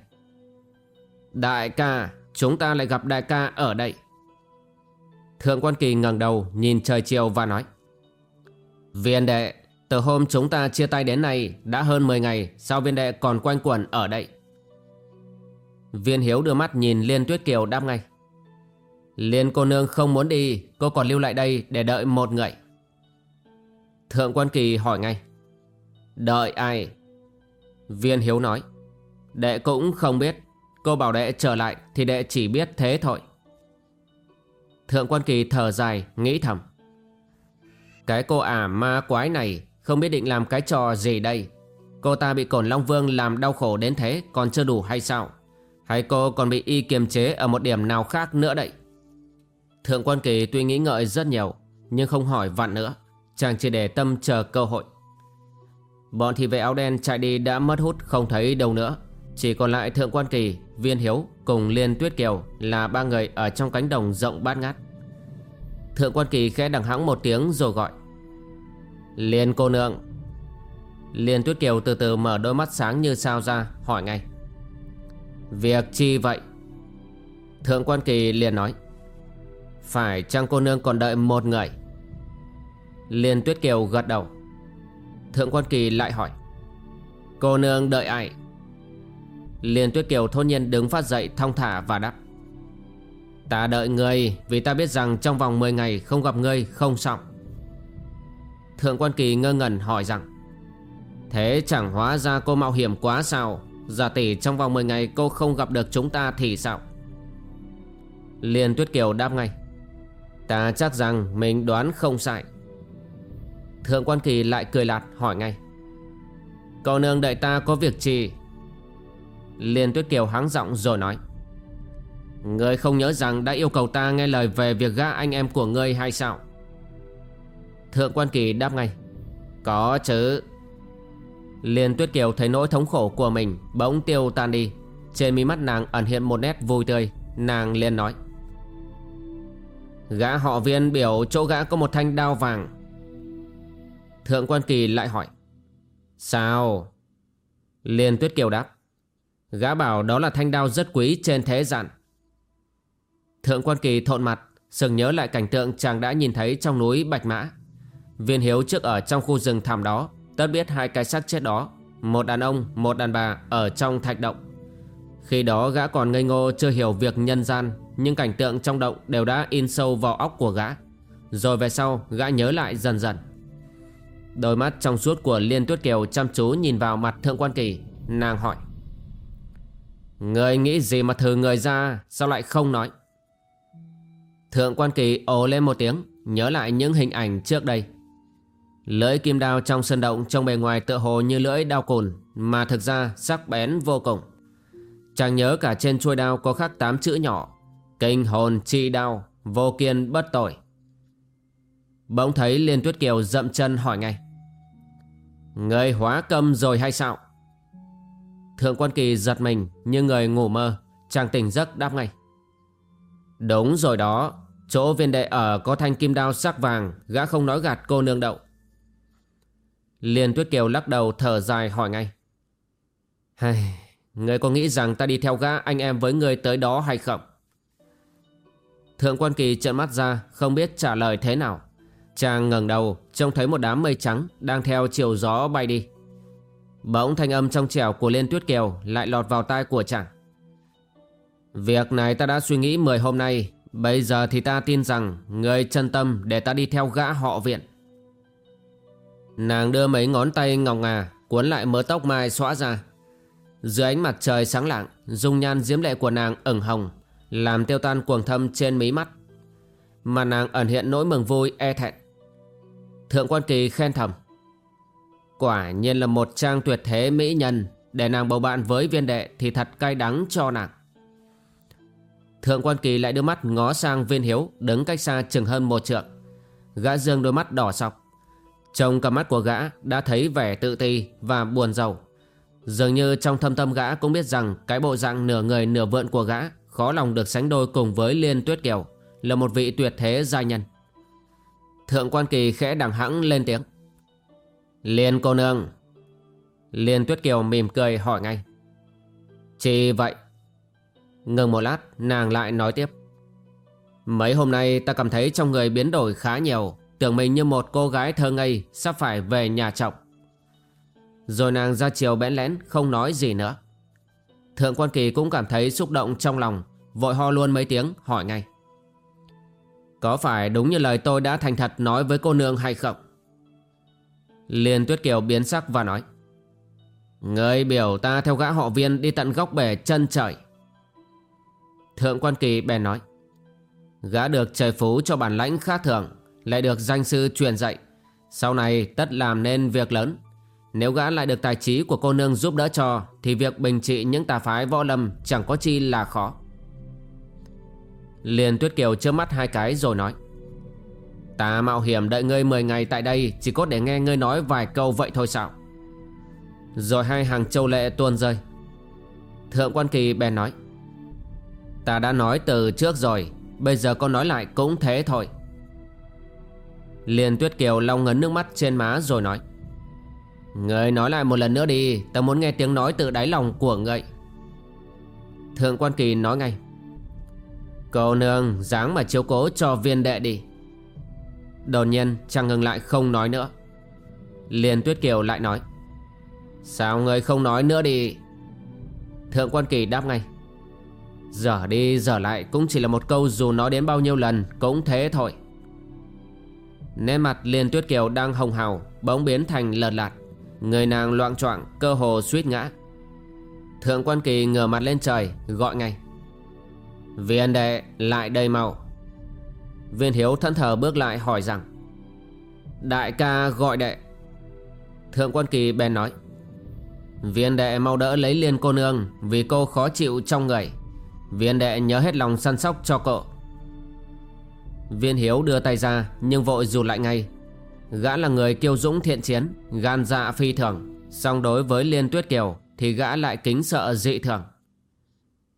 Đại ca Chúng ta lại gặp đại ca ở đây Thượng quan kỳ ngẩng đầu Nhìn trời chiều và nói Viên đệ Từ hôm chúng ta chia tay đến nay Đã hơn 10 ngày Sao viên đệ còn quanh quẩn ở đây Viên Hiếu đưa mắt nhìn Liên Tuyết Kiều đáp ngay. Liên cô nương không muốn đi, cô còn lưu lại đây để đợi một người. Thượng quan kỳ hỏi ngay. Đợi ai? Viên Hiếu nói. Đệ cũng không biết, cô bảo đệ trở lại thì đệ chỉ biết thế thôi. Thượng quan kỳ thở dài, nghĩ thầm. Cái cô ả ma quái này không biết định làm cái trò gì đây. Cô ta bị cổn Long Vương làm đau khổ đến thế còn chưa đủ hay sao? Hay cô còn bị y kiềm chế ở một điểm nào khác nữa đây? Thượng quan kỳ tuy nghĩ ngợi rất nhiều Nhưng không hỏi vặn nữa Chàng chỉ để tâm chờ cơ hội Bọn thị vệ áo đen chạy đi đã mất hút không thấy đâu nữa chỉ còn lại Thượng quan kỳ, Viên Hiếu cùng Liên Tuyết Kiều Là ba người ở trong cánh đồng rộng bát ngát. Thượng quan kỳ khẽ đằng hãng một tiếng rồi gọi. Liên cô nương. Liên Tuyết Kiều từ từ mở đôi mắt sáng như sao ra hỏi ngay. Việc chi vậy? Thượng quan kỳ liền nói. Phải chăng cô nương còn đợi một người? Liên Tuyết Kiều gật đầu. Thượng quan kỳ lại hỏi. Cô nương đợi ai? Liên Tuyết Kiều thôn nhiên đứng phát dậy, thong thả và đáp. Ta đợi ngươi, vì ta biết rằng trong vòng 10 ngày không gặp ngươi, không xong. Thượng quan kỳ ngơ ngẩn hỏi rằng, Thế chẳng hóa ra cô mạo hiểm quá sao? Giả tỷ trong vòng 10 ngày cô không gặp được chúng ta thì sao? Liên Tuyết Kiều đáp ngay, Ta chắc rằng mình đoán không sai. Thượng quan kỳ lại cười lạt hỏi ngay, Cô nương đợi ta có việc gì Liên Tuyết Kiều hắng giọng rồi nói. Ngươi không nhớ rằng đã yêu cầu ta nghe lời về việc gã anh em của ngươi hay sao? Thượng quan kỳ đáp ngay. Có chứ. Liên Tuyết Kiều thấy nỗi thống khổ của mình bỗng tiêu tan đi. Trên mí mắt nàng ẩn hiện một nét vui tươi. Nàng liền nói. Gã họ viên biểu chỗ gã có một thanh đao vàng. Thượng quan kỳ lại hỏi. Sao? Liên Tuyết Kiều đáp. Gã bảo đó là thanh đao rất quý trên thế gian. Thượng quan kỳ thộn mặt Sừng nhớ lại cảnh tượng chàng đã nhìn thấy trong núi Bạch Mã. Viên hiếu trước ở trong khu rừng thảm đó Tất biết hai cái xác chết đó Một đàn ông, một đàn bà ở trong thạch động. Khi đó gã còn ngây ngô chưa hiểu việc nhân gian Nhưng cảnh tượng trong động đều đã in sâu vào óc của gã. Rồi về sau gã nhớ lại dần dần. Đôi mắt trong suốt của Liên Tuyết Kiều chăm chú nhìn vào mặt Thượng Quan Kỳ Nàng hỏi. Người nghĩ gì mà thử người ra, Sao lại không nói? Thượng Quan Kỳ ồ lên một tiếng, Nhớ lại những hình ảnh trước đây. Lưỡi kim đao trong sân động Trong bề ngoài tựa hồ như lưỡi đao cùn, Mà thực ra sắc bén vô cùng. Chàng nhớ cả trên chuôi đao Có khắc tám chữ nhỏ, Kinh hồn chi đao, Vô kiên bất tội. Bỗng thấy Liên Tuyết Kiều dậm chân hỏi ngay, Người hóa câm rồi hay sao? Thượng quan kỳ giật mình Như người ngủ mơ Chàng tỉnh giấc đáp ngay. Đúng rồi đó Chỗ viên đệ ở có thanh kim đao sắc vàng Gã không nói gạt cô nương đậu. Liên Tuyết Kiều lắc đầu thở dài hỏi ngay. Hay, Người có nghĩ rằng ta đi theo gã anh em với người tới đó hay không? Thượng quan kỳ trợn mắt ra Không biết trả lời thế nào. Chàng ngẩng đầu Trông thấy một đám mây trắng Đang theo chiều gió bay đi. Bỗng thanh âm trong trẻo của Liên Tuyết Kiều Lại lọt vào tai của chàng. Việc này ta đã suy nghĩ 10 hôm nay, Bây giờ thì ta tin rằng Người chân tâm để ta đi theo gã họ viện. Nàng đưa mấy ngón tay ngọc ngà Cuốn lại mớ tóc mai xóa ra. Dưới ánh mặt trời sáng lạng, Dung nhan diễm lệ của nàng ửng hồng, Làm tiêu tan cuồng thâm trên mí mắt. Mà nàng ẩn hiện nỗi mừng vui e thẹn. Thượng quan kỳ khen thầm. Quả nhiên là một trang tuyệt thế mỹ nhân, Để nàng bầu bạn với viên đệ Thì thật cay đắng cho nàng. Thượng quan kỳ lại đưa mắt ngó sang viên hiếu, Đứng cách xa chừng hơn một trượng. Gã dương đôi mắt đỏ sọc. Trong cả mắt của gã đã thấy vẻ tự ti và buồn giàu Dường như trong thâm tâm gã cũng biết rằng Cái bộ dạng nửa người nửa vượn của gã Khó lòng được sánh đôi cùng với Liên Tuyết Kiều, Là một vị tuyệt thế gia nhân. Thượng quan kỳ khẽ đằng hãng lên tiếng. Liên cô nương. Liên Tuyết Kiều mỉm cười hỏi ngay. Chỉ vậy. Ngừng một lát, nàng lại nói tiếp. Mấy hôm nay ta cảm thấy trong người biến đổi khá nhiều. Tưởng mình như một cô gái thơ ngây, Sắp phải về nhà trọng Rồi nàng ra chiều bẽn lẽn Không nói gì nữa. Thượng quan kỳ cũng cảm thấy xúc động trong lòng, Vội ho luôn mấy tiếng, hỏi ngay. Có phải đúng như lời tôi đã thành thật nói với cô nương hay không? Liên Tuyết Kiều biến sắc và nói, Người biểu ta theo gã họ viên đi tận góc bể chân trời. Thượng quan kỳ bèn nói, Gã được trời phú cho bản lãnh khác thường Lại được danh sư truyền dạy. Sau này tất làm nên việc lớn. Nếu gã lại được tài trí của cô nương giúp đỡ cho, Thì việc bình trị những tà phái võ lâm Chẳng có chi là khó. Liền Tuyết Kiều chớp mắt hai cái rồi nói Ta mạo hiểm đợi ngươi 10 ngày tại đây, Chỉ có để nghe ngươi nói vài câu vậy thôi sao? Rồi hai hàng châu lệ tuôn rơi. Thượng quan kỳ bèn nói, Ta đã nói từ trước rồi, Bây giờ con nói lại cũng thế thôi. Liền Tuyết Kiều long ngấn nước mắt trên má rồi nói, ngươi nói lại một lần nữa đi, Ta muốn nghe tiếng nói từ đáy lòng của ngươi. Thượng quan kỳ nói ngay, Cô nương dáng mà chiếu cố cho viên đệ đi. Đột nhiên, chàng ngừng lại không nói nữa. Liền Tuyết Kiều lại nói, Sao người không nói nữa đi? Thượng quan kỳ đáp ngay, Giờ đi, giờ lại cũng chỉ là một câu dù nói đến bao nhiêu lần cũng thế thôi. Nét mặt Liên Tuyết Kiều đang hồng hào, Bỗng biến thành lợt lạt. Người nàng loạn choạng, cơ hồ suýt ngã. Thượng quan kỳ ngửa mặt lên trời, Gọi ngay, Viên đệ, lại đây mau. Viên hiếu thân thờ bước lại hỏi rằng, Đại ca gọi đệ. Thượng quan kỳ bèn nói, Viên đệ mau đỡ lấy liên cô nương Vì cô khó chịu trong người. Viên đệ nhớ hết lòng săn sóc cho cậu Viên hiếu đưa tay ra, Nhưng vội rụt lại ngay. Gã là người kiêu dũng thiện chiến, Gan dạ phi thường, song đối với liên tuyết kiều Thì gã lại kính sợ dị thường.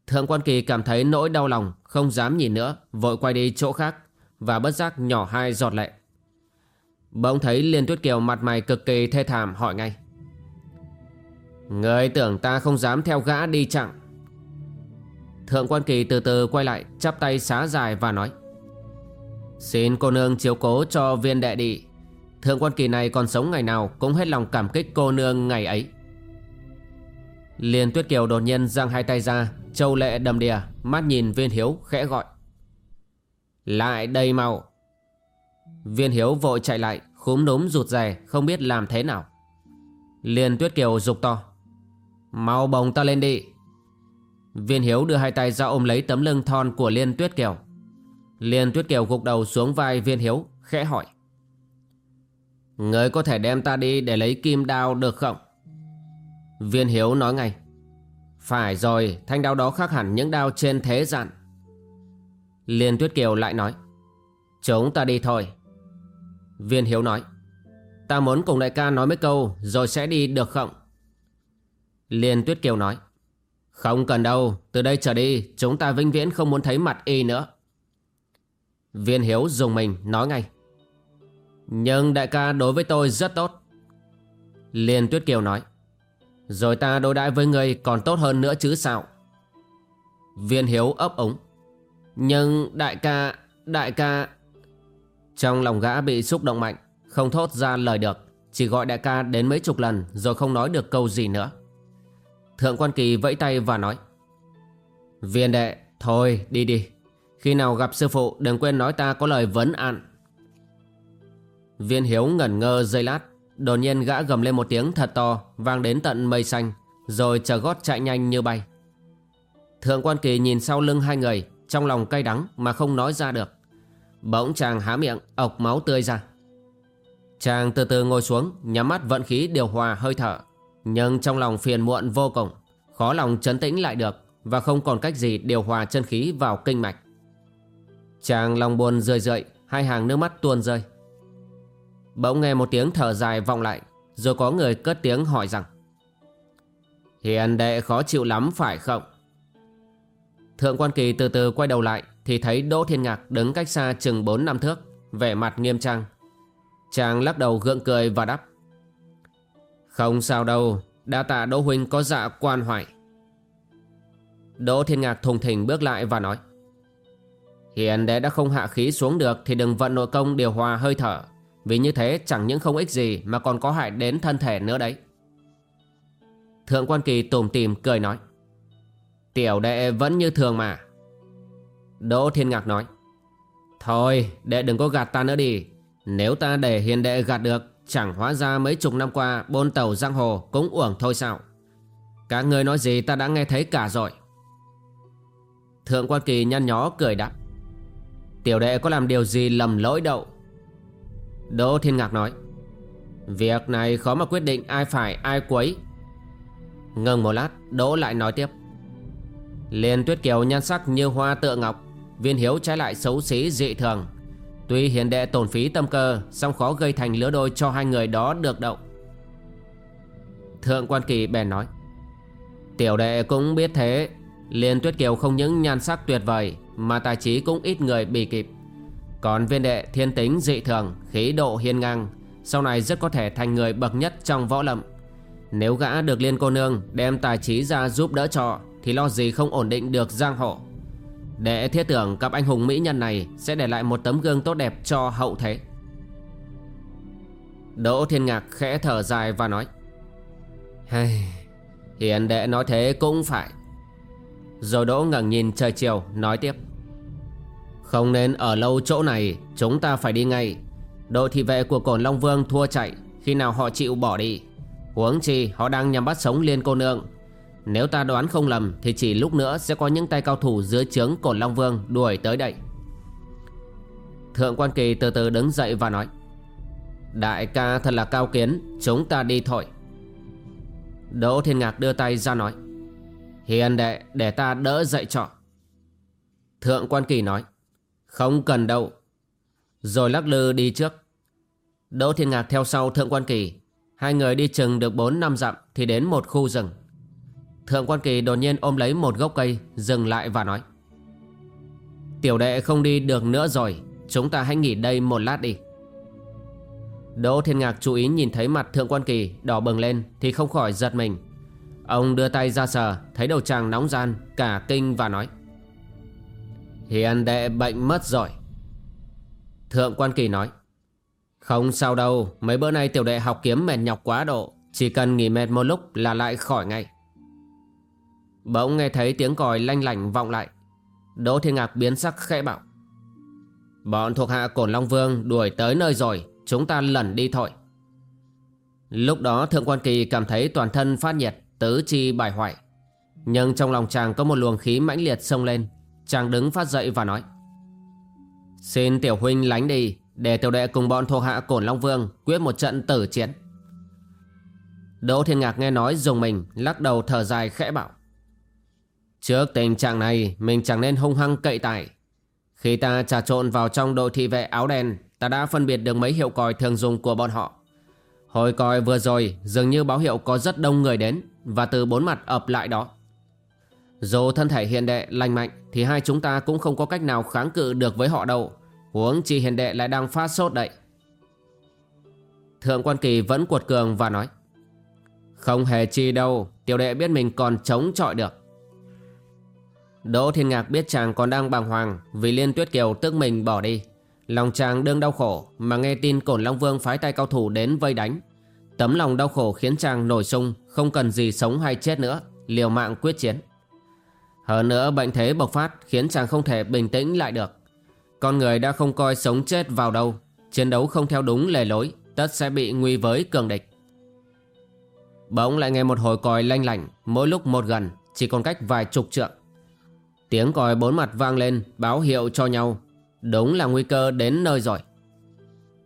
Thượng quan kỳ cảm thấy nỗi đau lòng, Không dám nhìn nữa, Vội quay đi chỗ khác. Và bất giác nhỏ hai giọt lệ. Bỗng thấy Liên Tuyết Kiều mặt mày cực kỳ thê thảm hỏi ngay. Người tưởng ta không dám theo gã đi chẳng Thượng quan kỳ từ từ quay lại, Chắp tay xá dài và nói. Xin cô nương chiếu cố cho viên đệ đi Thượng quan kỳ này còn sống ngày nào Cũng hết lòng cảm kích cô nương ngày ấy. Liên Tuyết Kiều đột nhiên giang hai tay ra, Châu lệ đầm đìa, Mắt nhìn viên hiếu khẽ gọi. Lại đây mau Viên hiếu vội chạy lại Khúm núm rụt rè Không biết làm thế nào. Liên Tuyết Kiều rục to. Mau bồng ta lên đi. Viên hiếu đưa hai tay ra ôm lấy tấm lưng thon của Liên Tuyết Kiều. Liên Tuyết Kiều gục đầu xuống vai viên hiếu Khẽ hỏi. Người có thể đem ta đi để lấy kim đao được không? Viên hiếu nói ngay. Phải rồi, thanh đao đó khác hẳn những đao trên thế gian. Liên Tuyết Kiều lại nói. Chúng ta đi thôi. Viên Hiếu nói. Ta muốn cùng đại ca nói mấy câu rồi sẽ đi được không? Liên Tuyết Kiều nói. Không cần đâu, từ đây trở đi chúng ta vĩnh viễn không muốn thấy mặt y nữa. Viên Hiếu dùng mình nói ngay. Nhưng đại ca đối với tôi rất tốt. Liên Tuyết Kiều nói. Rồi ta đối đãi với người còn tốt hơn nữa chứ sao Viên hiếu ấp ống nhưng đại ca Đại ca. Trong lòng gã bị xúc động mạnh, Không thốt ra lời được. Chỉ gọi đại ca đến mấy chục lần Rồi không nói được câu gì nữa. Thượng quan kỳ vẫy tay và nói, Viên đệ, Thôi, đi đi. Khi nào gặp sư phụ, đừng quên nói ta có lời vấn an. Viên hiếu ngẩn ngơ giây lát. Đột nhiên gã gầm lên một tiếng thật to, Vang đến tận mây xanh, Rồi chờ gót chạy nhanh như bay. Thượng quan kỳ nhìn sau lưng hai người trong lòng cay đắng mà không nói ra được. Bỗng chàng há miệng, ọc máu tươi ra. Chàng từ từ ngồi xuống, Nhắm mắt vận khí điều hòa hơi thở. Nhưng trong lòng phiền muộn vô cùng, Khó lòng chấn tĩnh lại được Và không còn cách gì điều hòa chân khí vào kinh mạch. Chàng lòng buồn rơi rượi, Hai hàng nước mắt tuôn rơi. Bỗng nghe một tiếng thở dài vọng lại, Rồi có người cất tiếng hỏi rằng, Hiền đệ khó chịu lắm phải không? Thượng quan kỳ từ từ quay đầu lại Thì thấy Đỗ Thiên Ngạc đứng cách xa chừng 4 năm thước, Vẻ mặt nghiêm trang. Chàng lắc đầu gượng cười và đáp, Không sao đâu, Đa tạ Đỗ Huynh có dạ quan hoại Đỗ Thiên Ngạc thùng thình bước lại và nói Hiện đệ đã không hạ khí xuống được Thì đừng vận nội công điều hòa hơi thở, vì như thế chẳng những không ích gì Mà còn có hại đến thân thể nữa đấy. Thượng quan kỳ tùm tìm cười nói Tiểu đệ vẫn như thường mà. Đỗ Thiên Ngạc nói, Thôi, đệ đừng có gạt ta nữa đi. Nếu ta để hiền đệ gạt được, Chẳng hóa ra mấy chục năm qua Bôn tàu giang hồ cũng uổng thôi sao? Các người nói gì ta đã nghe thấy cả rồi. Thượng quan kỳ nhăn nhó cười đáp, Tiểu đệ có làm điều gì lầm lỗi đậu Đỗ Thiên Ngạc nói, Việc này khó mà quyết định ai phải ai quấy. Ngừng một lát, Đỗ lại nói tiếp Liên tuyết kiều nhan sắc như hoa tựa ngọc, Viên hiếu trái lại xấu xí dị thường. Tuy hiền đệ tổn phí tâm cơ, song khó gây thành lứa đôi cho hai người đó được động. Thượng quan kỳ bèn nói, Tiểu đệ cũng biết thế. Liên tuyết kiều không những nhan sắc tuyệt vời, Mà tài trí cũng ít người bì kịp. Còn viên đệ thiên tính dị thường, Khí độ hiên ngang, Sau này rất có thể thành người bậc nhất trong võ lâm. Nếu gã được liên cô nương Đem tài trí ra giúp đỡ cho thì lo gì không ổn định được giang hộ Đệ thiết tưởng cặp anh hùng mỹ nhân này Sẽ để lại một tấm gương tốt đẹp cho hậu thế. Đỗ Thiên Ngạc khẽ thở dài và nói hey, Hiền đệ nói thế cũng phải. Rồi Đỗ ngẩng nhìn trời chiều nói tiếp Không nên ở lâu chỗ này Chúng ta phải đi ngay. Đội thị vệ của cổn Long Vương thua chạy Khi nào họ chịu bỏ đi Huống chi họ đang nhằm bắt sống liên cô nương nếu ta đoán không lầm, Thì chỉ lúc nữa sẽ có những tay cao thủ dưới trướng Cổn Long Vương đuổi tới đây. Thượng quan kỳ từ từ đứng dậy và nói, Đại ca thật là cao kiến, Chúng ta đi thôi. Đỗ Thiên Ngạc đưa tay ra nói, Hiền đệ, để ta đỡ dậy cho. Thượng quan kỳ nói, Không cần đâu. Rồi lắc lư đi trước. Đỗ Thiên Ngạc theo sau Thượng quan kỳ, Hai người đi chừng được 4 năm dặm Thì đến một khu rừng. Thượng quan kỳ đột nhiên ôm lấy một gốc cây, Dừng lại và nói. Tiểu đệ không đi được nữa rồi, Chúng ta hãy nghỉ đây một lát đi. Đỗ Thiên Ngạc chú ý nhìn thấy mặt Thượng quan kỳ đỏ bừng lên Thì không khỏi giật mình. Ông đưa tay ra sờ, Thấy đầu chàng nóng gian, Cả kinh và nói. Hiền đệ bệnh mất rồi. Thượng quan kỳ nói. Không sao đâu, Mấy bữa nay tiểu đệ học kiếm mệt nhọc quá độ, Chỉ cần nghỉ mệt một lúc là lại khỏi ngay. Bỗng nghe thấy tiếng còi lanh lảnh vọng lại. Đỗ Thiên Ngạc biến sắc khẽ bảo, Bọn thuộc hạ Cổn Long Vương đuổi tới nơi rồi, Chúng ta lẩn đi thôi. Lúc đó Thượng Quan Kỳ cảm thấy toàn thân phát nhiệt, Tứ chi bài hoại. Nhưng trong lòng chàng có một luồng khí mãnh liệt xông lên, Chàng đứng phát dậy và nói, Xin tiểu huynh lánh đi, Để tiểu đệ cùng bọn thuộc hạ Cổn Long Vương Quyết một trận tử chiến. Đỗ Thiên Ngạc nghe nói dùng mình, Lắc đầu thở dài khẽ bảo Trước tình trạng này, mình chẳng nên hung hăng cậy tải Khi ta trà trộn vào trong đội thị vệ áo đen, Ta đã phân biệt được mấy hiệu còi thường dùng của bọn họ. Hồi còi vừa rồi dường như báo hiệu có rất đông người đến Và từ bốn mặt ập lại đó. Dù thân thể hiền đệ lành mạnh Thì hai chúng ta cũng không có cách nào kháng cự được với họ đâu. Huống chi hiền đệ lại đang phát sốt đậy Thượng quan kỳ vẫn cuột cường và nói, Không hề chi đâu, Tiểu đệ biết mình còn chống chọi được. Đỗ Thiên Ngạc biết chàng còn đang bàng hoàng vì Liên Tuyết Kiều tức mình bỏ đi. Lòng chàng đương đau khổ mà nghe tin Cổn Long Vương phái tay cao thủ đến vây đánh. Tấm lòng đau khổ khiến chàng nổi sung không cần gì sống hay chết nữa, liều mạng quyết chiến. Hơn nữa bệnh thế bộc phát khiến chàng không thể bình tĩnh lại được. Con người đã không coi sống chết vào đâu, chiến đấu không theo đúng lề lối, tất sẽ bị nguy với cường địch. Bỗng lại nghe một hồi còi lanh lảnh, mỗi lúc một gần, chỉ còn cách vài chục trượng. Tiếng còi bốn mặt vang lên, báo hiệu cho nhau. Đúng là nguy cơ đến nơi rồi.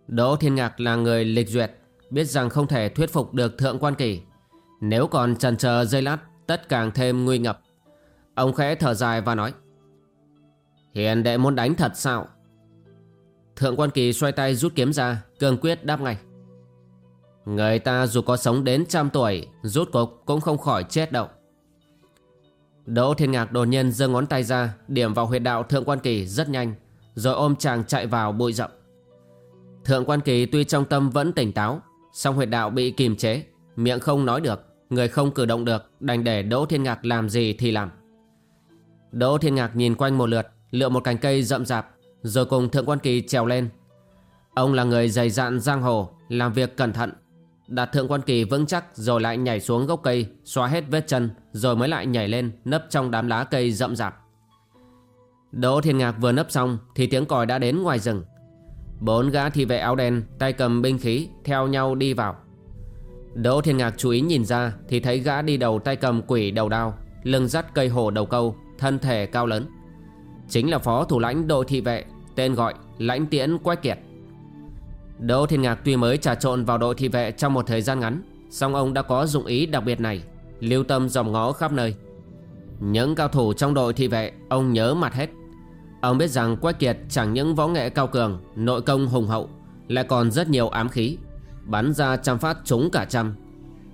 Đỗ Thiên Ngạc là người lịch duyệt, Biết rằng không thể thuyết phục được Thượng Quan Kỳ. Nếu còn chần chờ dây lát, Tất càng thêm nguy ngập. Ông khẽ thở dài và nói, Hiền đệ muốn đánh thật sao? Thượng Quan Kỳ xoay tay rút kiếm ra, Cương quyết đáp ngay, Người ta dù có sống đến trăm tuổi, Rút cục cũng không khỏi chết đâu. Đỗ Thiên Ngạc đột nhiên giơ ngón tay ra, Điểm vào huyệt đạo Thượng Quan Kỳ rất nhanh, Rồi ôm chàng chạy vào bụi rậm. Thượng Quan Kỳ tuy trong tâm vẫn tỉnh táo, song huyệt đạo bị kìm chế, Miệng không nói được, Người không cử động được, Đành để Đỗ Thiên Ngạc làm gì thì làm. Đỗ Thiên Ngạc nhìn quanh một lượt, Lựa một cành cây rậm rạp, Rồi cùng Thượng Quan Kỳ trèo lên. Ông là người dày dạn giang hồ, Làm việc cẩn thận Đặt thượng quan kỳ vững chắc, rồi lại nhảy xuống gốc cây Xóa hết vết chân, Rồi mới lại nhảy lên, nấp trong đám lá cây rậm rạp. Đỗ Thiên Ngạc vừa nấp xong, Thì tiếng còi đã đến ngoài rừng. Bốn gã thị vệ áo đen Tay cầm binh khí, Theo nhau đi vào. Đỗ Thiên Ngạc chú ý nhìn ra, Thì thấy gã đi đầu tay cầm quỷ đầu đao, Lưng dắt cây hổ đầu câu, Thân thể cao lớn. Chính là phó thủ lãnh đội thị vệ, Tên gọi Lãnh Tiễn Quách Kiệt. Đỗ Thiên Ngạc tuy mới trà trộn vào đội thị vệ trong một thời gian ngắn, song ông đã có dụng ý đặc biệt này, Lưu tâm dòng ngó khắp nơi. Những cao thủ trong đội thị vệ, Ông nhớ mặt hết. Ông biết rằng Quách Kiệt chẳng những võ nghệ cao cường, Nội công hùng hậu, Lại còn rất nhiều ám khí, Bắn ra trăm phát trúng cả trăm.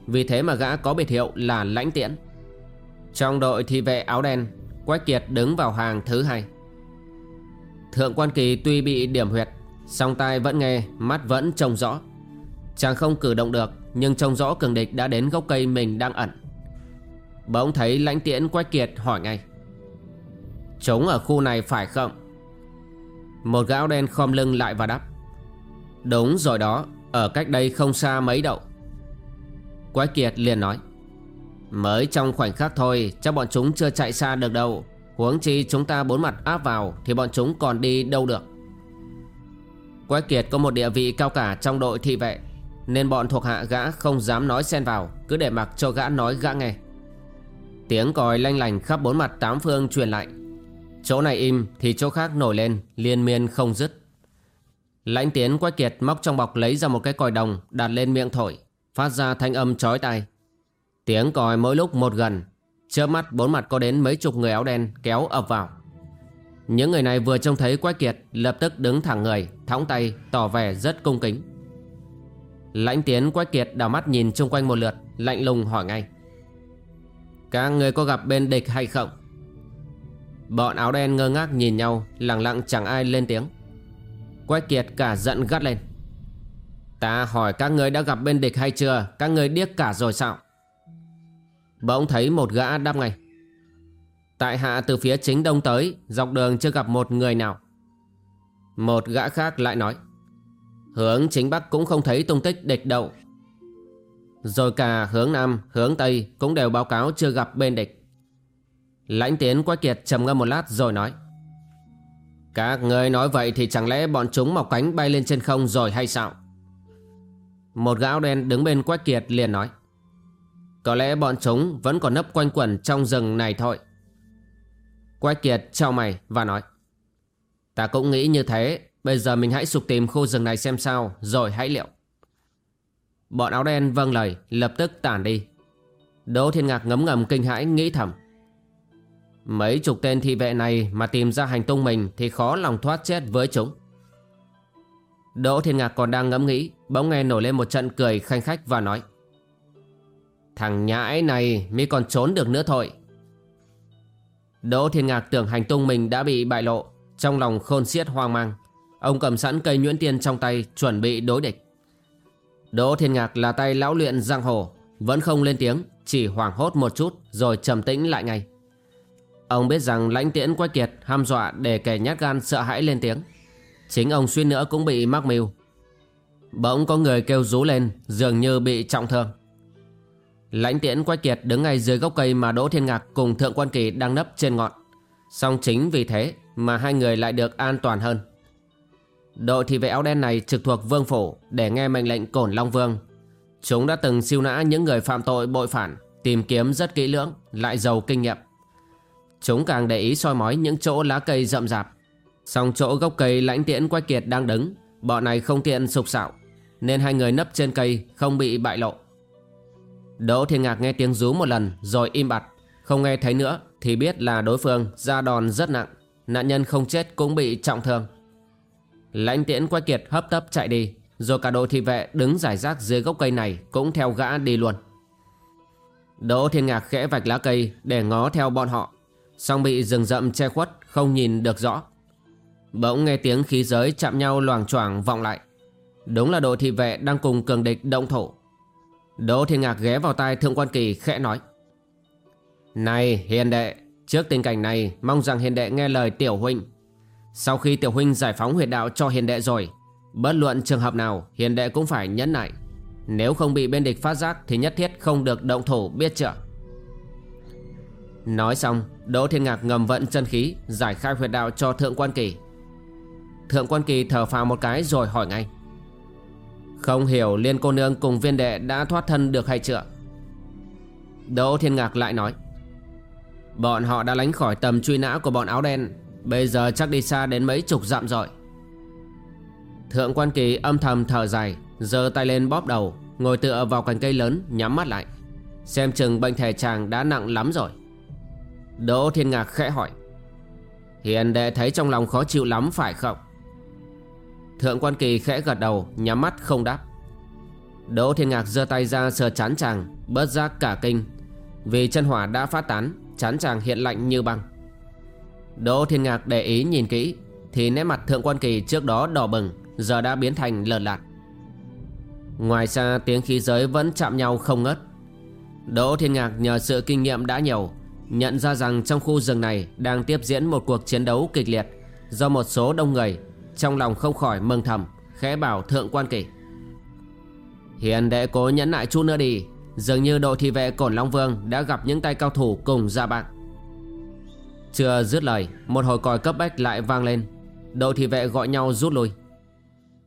Vì thế mà gã có biệt hiệu là lãnh tiễn. Trong đội thị vệ áo đen, Quách Kiệt đứng vào hàng thứ hai. Thượng quan kỳ tuy bị điểm huyệt Song tai vẫn nghe, Mắt vẫn trông rõ. Chàng không cử động được, Nhưng trông rõ cường địch đã đến gốc cây mình đang ẩn. Bỗng thấy lãnh tiễn Quách Kiệt hỏi ngay. Chúng ở khu này phải không? Một gã đen khom lưng lại và đáp. Đúng rồi đó, Ở cách đây không xa mấy đậu. Quách Kiệt liền nói. Mới trong khoảnh khắc thôi, Chắc bọn chúng chưa chạy xa được đâu. Huống chi chúng ta bốn mặt áp vào, Thì bọn chúng còn đi đâu được? Quách Kiệt có một địa vị cao cả trong đội thị vệ, Nên bọn thuộc hạ gã không dám nói xen vào, Cứ để mặc cho gã nói gã nghe. Tiếng còi lanh lành khắp bốn mặt tám phương truyền lại. Chỗ này im thì chỗ khác nổi lên, Liên miên không dứt. Lãnh tiến Quách Kiệt móc trong bọc lấy ra một cái còi đồng, Đặt lên miệng thổi, Phát ra thanh âm chói tai. Tiếng còi mỗi lúc một gần, Chớp mắt bốn mặt có đến mấy chục người áo đen kéo ập vào. Những người này vừa trông thấy Quách Kiệt, Lập tức đứng thẳng người, Thõng tay, tỏ vẻ rất cung kính. Lãnh tiến Quách Kiệt đào mắt nhìn chung quanh một lượt, Lạnh lùng hỏi ngay. Các người có gặp bên địch hay không? Bọn áo đen ngơ ngác nhìn nhau, Lặng lặng chẳng ai lên tiếng. Quách Kiệt cả giận gắt lên. Ta hỏi các người đã gặp bên địch hay chưa? Các người điếc cả rồi sao? Bỗng thấy một gã đáp ngay. Tại hạ từ phía chính đông tới Dọc đường chưa gặp một người nào. Một gã khác lại nói Hướng chính bắc cũng không thấy tung tích địch đậu Rồi cả hướng nam, hướng tây Cũng đều báo cáo chưa gặp bên địch. Lãnh tiến quách kiệt trầm ngâm một lát rồi nói Các người nói vậy thì chẳng lẽ bọn chúng mọc cánh bay lên trên không rồi hay sao? Một gã đen đứng bên quách kiệt liền nói có lẽ bọn chúng vẫn còn nấp quanh quẩn trong rừng này thôi. Quách Kiệt, trao mày và nói. Ta cũng nghĩ như thế. Bây giờ mình hãy sục tìm khu rừng này xem sao. Rồi hãy liệu. Bọn áo đen vâng lời, Lập tức tản đi. Đỗ Thiên Ngạc ngấm ngầm kinh hãi, nghĩ thầm. Mấy chục tên thị vệ này Mà tìm ra hành tung mình Thì khó lòng thoát chết với chúng. Đỗ Thiên Ngạc còn đang ngẫm nghĩ, Bỗng nghe nổi lên một trận cười khanh khách và nói. Thằng nhãi này mới còn trốn được nữa thôi. Đỗ Thiên Ngạc tưởng hành tung mình đã bị bại lộ, Trong lòng khôn xiết hoang mang. Ông cầm sẵn cây nhuyễn tiên trong tay, Chuẩn bị đối địch. Đỗ Thiên Ngạc là tay lão luyện giang hồ, Vẫn không lên tiếng, Chỉ hoảng hốt một chút Rồi trầm tĩnh lại ngay. Ông biết rằng lãnh tiễn quách kiệt ham dọa Để kẻ nhát gan sợ hãi lên tiếng. Chính ông suy nữa cũng bị mắc mưu. Bỗng có người kêu rú lên, Dường như bị trọng thương. Lãnh tiễn quách kiệt đứng ngay dưới gốc cây mà Đỗ Thiên Ngạc cùng Thượng Quan Kỳ đang nấp trên ngọn. Song chính vì thế mà hai người lại được an toàn hơn. Đội thị vệ áo đen này trực thuộc vương phủ để nghe mệnh lệnh cổn Long Vương. Chúng đã từng siêu nã những người phạm tội bội phản, tìm kiếm rất kỹ lưỡng, lại giàu kinh nghiệm. Chúng càng để ý soi mói những chỗ lá cây rậm rạp. Song chỗ gốc cây lãnh tiễn quách kiệt đang đứng, bọn này không tiện sục sạo, nên hai người nấp trên cây không bị bại lộ. Đỗ Thiên Ngạc nghe tiếng rú một lần, rồi im bặt. Không nghe thấy nữa, thì biết là đối phương ra đòn rất nặng. Nạn nhân không chết cũng bị trọng thương. Lãnh tiễn quay kiệt hấp tấp chạy đi, Rồi cả đội thị vệ đứng giải rác dưới gốc cây này Cũng theo gã đi luôn. Đỗ Thiên Ngạc khẽ vạch lá cây Để ngó theo bọn họ. Xong bị rừng rậm che khuất, Không nhìn được rõ. Bỗng nghe tiếng khí giới chạm nhau loàng choảng vọng lại. Đúng là đội thị vệ đang cùng cường địch động thổ Đỗ Thiên Ngạc ghé vào tai Thượng Quan Kỳ khẽ nói. Này, hiền đệ, Trước tình cảnh này, mong rằng hiền đệ nghe lời tiểu huynh. Sau khi tiểu huynh giải phóng huyệt đạo cho hiền đệ rồi, Bất luận trường hợp nào, hiền đệ cũng phải nhẫn nại. Nếu không bị bên địch phát giác Thì nhất thiết không được động thủ, biết chưa? Nói xong, Đỗ Thiên Ngạc ngầm vận chân khí, Giải khai huyệt đạo cho Thượng Quan Kỳ. Thượng Quan Kỳ thở phào một cái rồi hỏi ngay. Không hiểu Liên cô nương cùng viên đệ đã thoát thân được hay chưa? Đỗ Thiên Ngạc lại nói, Bọn họ đã lánh khỏi tầm truy nã của bọn áo đen, Bây giờ chắc đi xa đến mấy chục dặm rồi. Thượng quan kỳ âm thầm thở dài, giơ tay lên bóp đầu, Ngồi tựa vào cành cây lớn, nhắm mắt lại, Xem chừng bệnh thể chàng đã nặng lắm rồi. Đỗ Thiên Ngạc khẽ hỏi, Hiền đệ thấy trong lòng khó chịu lắm phải không? Thượng quan kỳ khẽ gật đầu, Nhắm mắt không đáp. Đỗ Thiên Ngạc giơ tay ra sờ chán chàng, Bớt giác cả kinh. Vì chân hỏa đã phát tán, Chán chàng hiện lạnh như băng. Đỗ Thiên Ngạc để ý nhìn kỹ, Thì nét mặt Thượng quan kỳ trước đó đỏ bừng, Giờ đã biến thành lợn lạt. Ngoài xa tiếng khí giới vẫn chạm nhau không ngớt. Đỗ Thiên Ngạc nhờ sự kinh nghiệm đã nhiều, Nhận ra rằng trong khu rừng này Đang tiếp diễn một cuộc chiến đấu kịch liệt Do một số đông người trong lòng không khỏi mừng thầm, Khẽ bảo Thượng quan kỳ Hiền đệ cố nhẫn lại chút nữa đi, Dường như đội thị vệ Cổn Long Vương Đã gặp những tay cao thủ cùng ra bạn. Chưa dứt lời, Một hồi còi cấp bách lại vang lên. Đội thị vệ gọi nhau rút lui.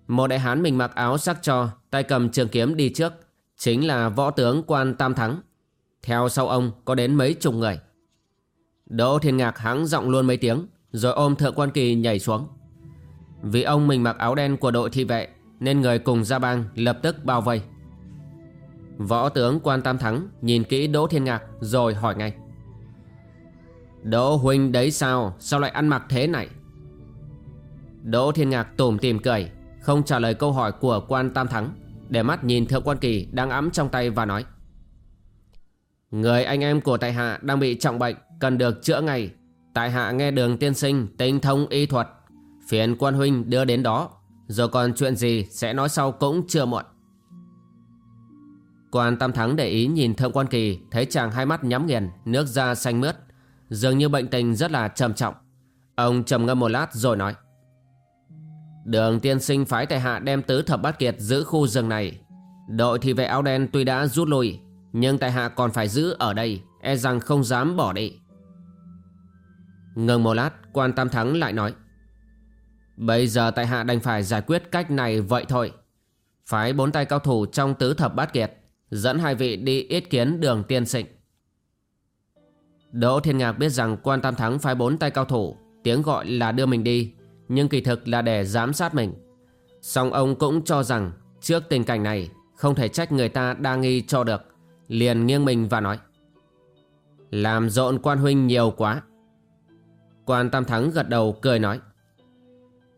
Một đại hán mình mặc áo sắc cho, Tay cầm trường kiếm đi trước, Chính là võ tướng quan Tam Thắng. Theo sau ông có đến mấy chục người. Đỗ Thiên Ngạc hắng giọng luôn mấy tiếng, Rồi ôm thượng quan kỳ nhảy xuống. Vì ông mình mặc áo đen của đội thị vệ, Nên người cùng ra bang lập tức bao vây. Võ tướng quan tam thắng Nhìn kỹ Đỗ Thiên Ngạc rồi hỏi ngay. Đỗ huynh đấy sao? Sao lại ăn mặc thế này? Đỗ Thiên Ngạc tủm tìm cười, Không trả lời câu hỏi của quan tam thắng, Để mắt nhìn thượng quan kỳ đang ấm trong tay và nói. Người anh em của tại hạ đang bị trọng bệnh, Cần được chữa ngay. Tại hạ nghe đường tiên sinh tinh thông y thuật Phiền quan huynh đưa đến đó. Rồi còn chuyện gì sẽ nói sau cũng chưa muộn. Quan Tam Thắng để ý nhìn Thượng Quan Kỳ, Thấy chàng hai mắt nhắm nghiền, Nước da xanh mướt, Dường như bệnh tình rất là trầm trọng. Ông trầm ngâm một lát rồi nói, Đường tiên sinh phái tài hạ đem tứ thập bát kiệt giữ khu rừng này. Đội thì vệ áo đen tuy đã rút lui, Nhưng tài hạ còn phải giữ ở đây E rằng không dám bỏ đi. Ngừng một lát, Quan Tam Thắng lại nói Bây giờ tại hạ đành phải giải quyết cách này vậy thôi. Phái bốn tay cao thủ trong tứ thập bát kiệt, Dẫn hai vị đi yết kiến đường tiên sinh. Đỗ Thiên Ngạc biết rằng quan tam thắng phái bốn tay cao thủ, Tiếng gọi là đưa mình đi, Nhưng kỳ thực là để giám sát mình. Song ông cũng cho rằng Trước tình cảnh này, Không thể trách người ta đa nghi cho được, Liền nghiêng mình và nói, Làm rộn quan huynh nhiều quá. Quan tam thắng gật đầu cười nói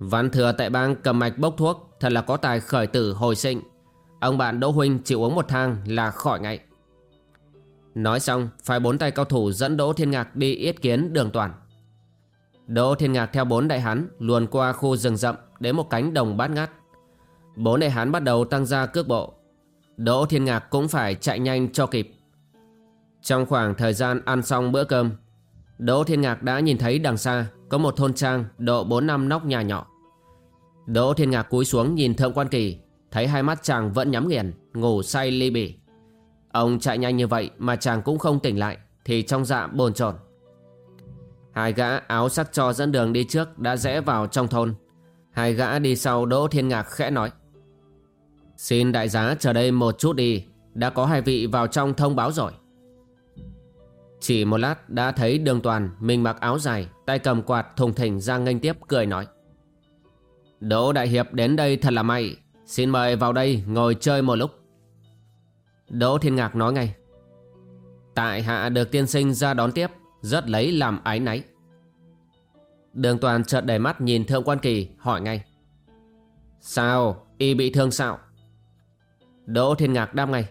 Văn thừa tại bang cầm mạch bốc thuốc, Thật là có tài khởi tử hồi sinh. Ông bạn Đỗ Huynh chịu uống một thang là khỏi ngay. Nói xong phải bốn tay cao thủ dẫn Đỗ Thiên Ngạc đi yết kiến đường toàn. Đỗ Thiên Ngạc theo bốn đại hán luồn qua khu rừng rậm đến một cánh đồng bát ngát. Bốn đại hán bắt đầu tăng ra cước bộ. Đỗ Thiên Ngạc cũng phải chạy nhanh cho kịp. Trong khoảng thời gian ăn xong bữa cơm, Đỗ Thiên Ngạc đã nhìn thấy đằng xa có một thôn trang độ 4 năm nóc nhà nhỏ. Đỗ Thiên Ngạc cúi xuống nhìn Thượng Quan Kỳ, Thấy hai mắt chàng vẫn nhắm nghiền, Ngủ say ly bỉ Ông chạy nhanh như vậy mà chàng cũng không tỉnh lại, Thì trong dạ bồn chồn. Hai gã áo sắc cho dẫn đường đi trước Đã rẽ vào trong thôn. Hai gã đi sau Đỗ Thiên Ngạc khẽ nói, Xin đại giá chờ đây một chút đi, Đã có hai vị vào trong thông báo rồi. Chỉ một lát đã thấy đường toàn Mình mặc áo dài, Tay cầm quạt thùng thình ra nghênh tiếp cười nói Đỗ Đại Hiệp đến đây thật là may. Xin mời vào đây ngồi chơi một lúc. Đỗ Thiên Ngạc nói ngay. Tại hạ được tiên sinh ra đón tiếp, Rất lấy làm ái náy. Đường toàn chợt đầy mắt nhìn Thượng Quan Kỳ, hỏi ngay. Sao? Y bị thương sao? Đỗ Thiên Ngạc đáp ngay.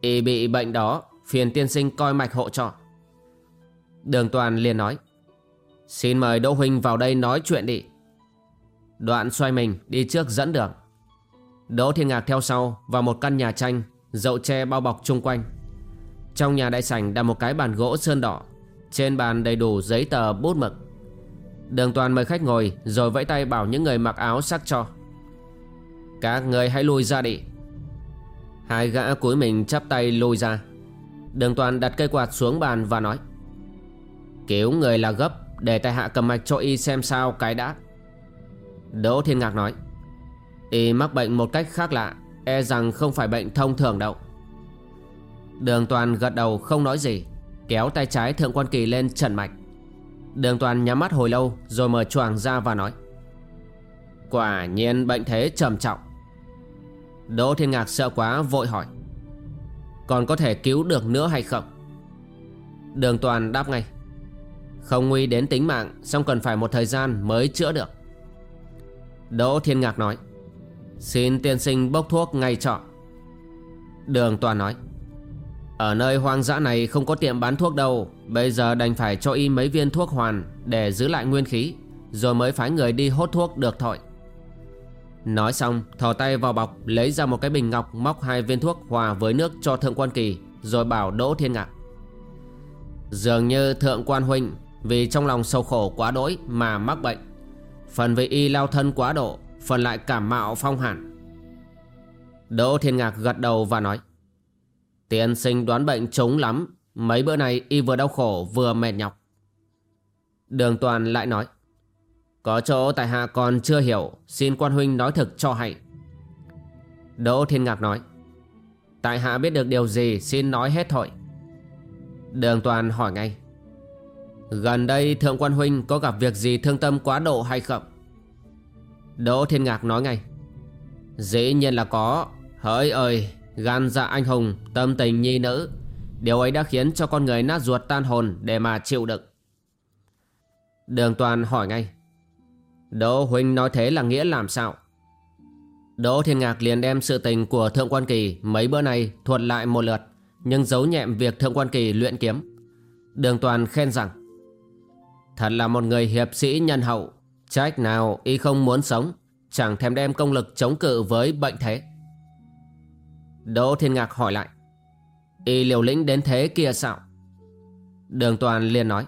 Y bị bệnh đó, Phiền tiên sinh coi mạch hộ trọ Đường toàn liền nói. Xin mời Đỗ Huynh vào đây nói chuyện đi. Đoạn xoay mình đi trước dẫn đường. Đỗ Thiên Ngạc theo sau vào một căn nhà tranh, Dậu tre bao bọc chung quanh. Trong nhà đại sảnh đặt một cái bàn gỗ sơn đỏ, Trên bàn đầy đủ giấy tờ bút mực. Đường toàn mời khách ngồi Rồi vẫy tay bảo những người mặc áo sắc cho. Các người hãy lui ra đi. Hai gã cúi mình chắp tay lùi ra. Đường toàn đặt cây quạt xuống bàn và nói, Cứu người là gấp, Để tài hạ cầm mạch cho y xem sao cái đã. Đỗ Thiên Ngạc nói Y mắc bệnh một cách khác lạ E rằng không phải bệnh thông thường đâu. Đường toàn gật đầu không nói gì, Kéo tay trái thượng quan kỳ lên trần mạch. Đường toàn nhắm mắt hồi lâu Rồi mở choàng ra và nói, Quả nhiên bệnh thế trầm trọng. Đỗ Thiên Ngạc sợ quá vội hỏi, Còn có thể cứu được nữa hay không? Đường toàn đáp ngay, Không nguy đến tính mạng Xong cần phải một thời gian mới chữa được. Đỗ Thiên Ngạc nói, Xin tiên sinh bốc thuốc ngay trọ Đường toàn nói, Ở nơi hoang dã này không có tiệm bán thuốc đâu, Bây giờ đành phải cho y mấy viên thuốc hoàn Để giữ lại nguyên khí, Rồi mới phái người đi hốt thuốc được thôi. Nói xong, thò tay vào bọc, Lấy ra một cái bình ngọc Móc hai viên thuốc hòa với nước cho thượng quan kỳ, Rồi bảo Đỗ Thiên Ngạc, Dường như thượng quan huynh Vì trong lòng sâu khổ quá đỗi Mà mắc bệnh Phần vì y lao thân quá độ, Phần lại cảm mạo phong hẳn. Đỗ Thiên Ngạc gật đầu và nói, Tiên sinh đoán bệnh trúng lắm, Mấy bữa này y vừa đau khổ, vừa mệt nhọc. Đường toàn lại nói, Có chỗ tại hạ còn chưa hiểu, Xin quan huynh nói thực cho hay. Đỗ Thiên Ngạc nói, Tại hạ biết được điều gì, xin nói hết thôi. Đường toàn hỏi ngay Gần đây, thượng quan huynh có gặp việc gì thương tâm quá độ hay không? Đỗ Thiên Ngạc nói ngay. Dĩ nhiên là có. Hỡi ơi, Gan dạ anh hùng, Tâm tình nhi nữ. Điều ấy đã khiến cho con người nát ruột tan hồn Để mà chịu đựng. Đường toàn hỏi ngay. Đỗ Huynh nói thế là nghĩa làm sao? Đỗ Thiên Ngạc liền đem sự tình của Thượng Quan Kỳ Mấy bữa nay thuật lại một lượt, Nhưng giấu nhẹm việc Thượng Quan Kỳ luyện kiếm. Đường toàn khen rằng Thật là một người hiệp sĩ nhân hậu. Trách nào y không muốn sống. Chẳng thèm đem công lực chống cự với bệnh thế. Đỗ Thiên Ngạc hỏi lại. Y liều lĩnh đến thế kia sao? Đường Toàn liền nói.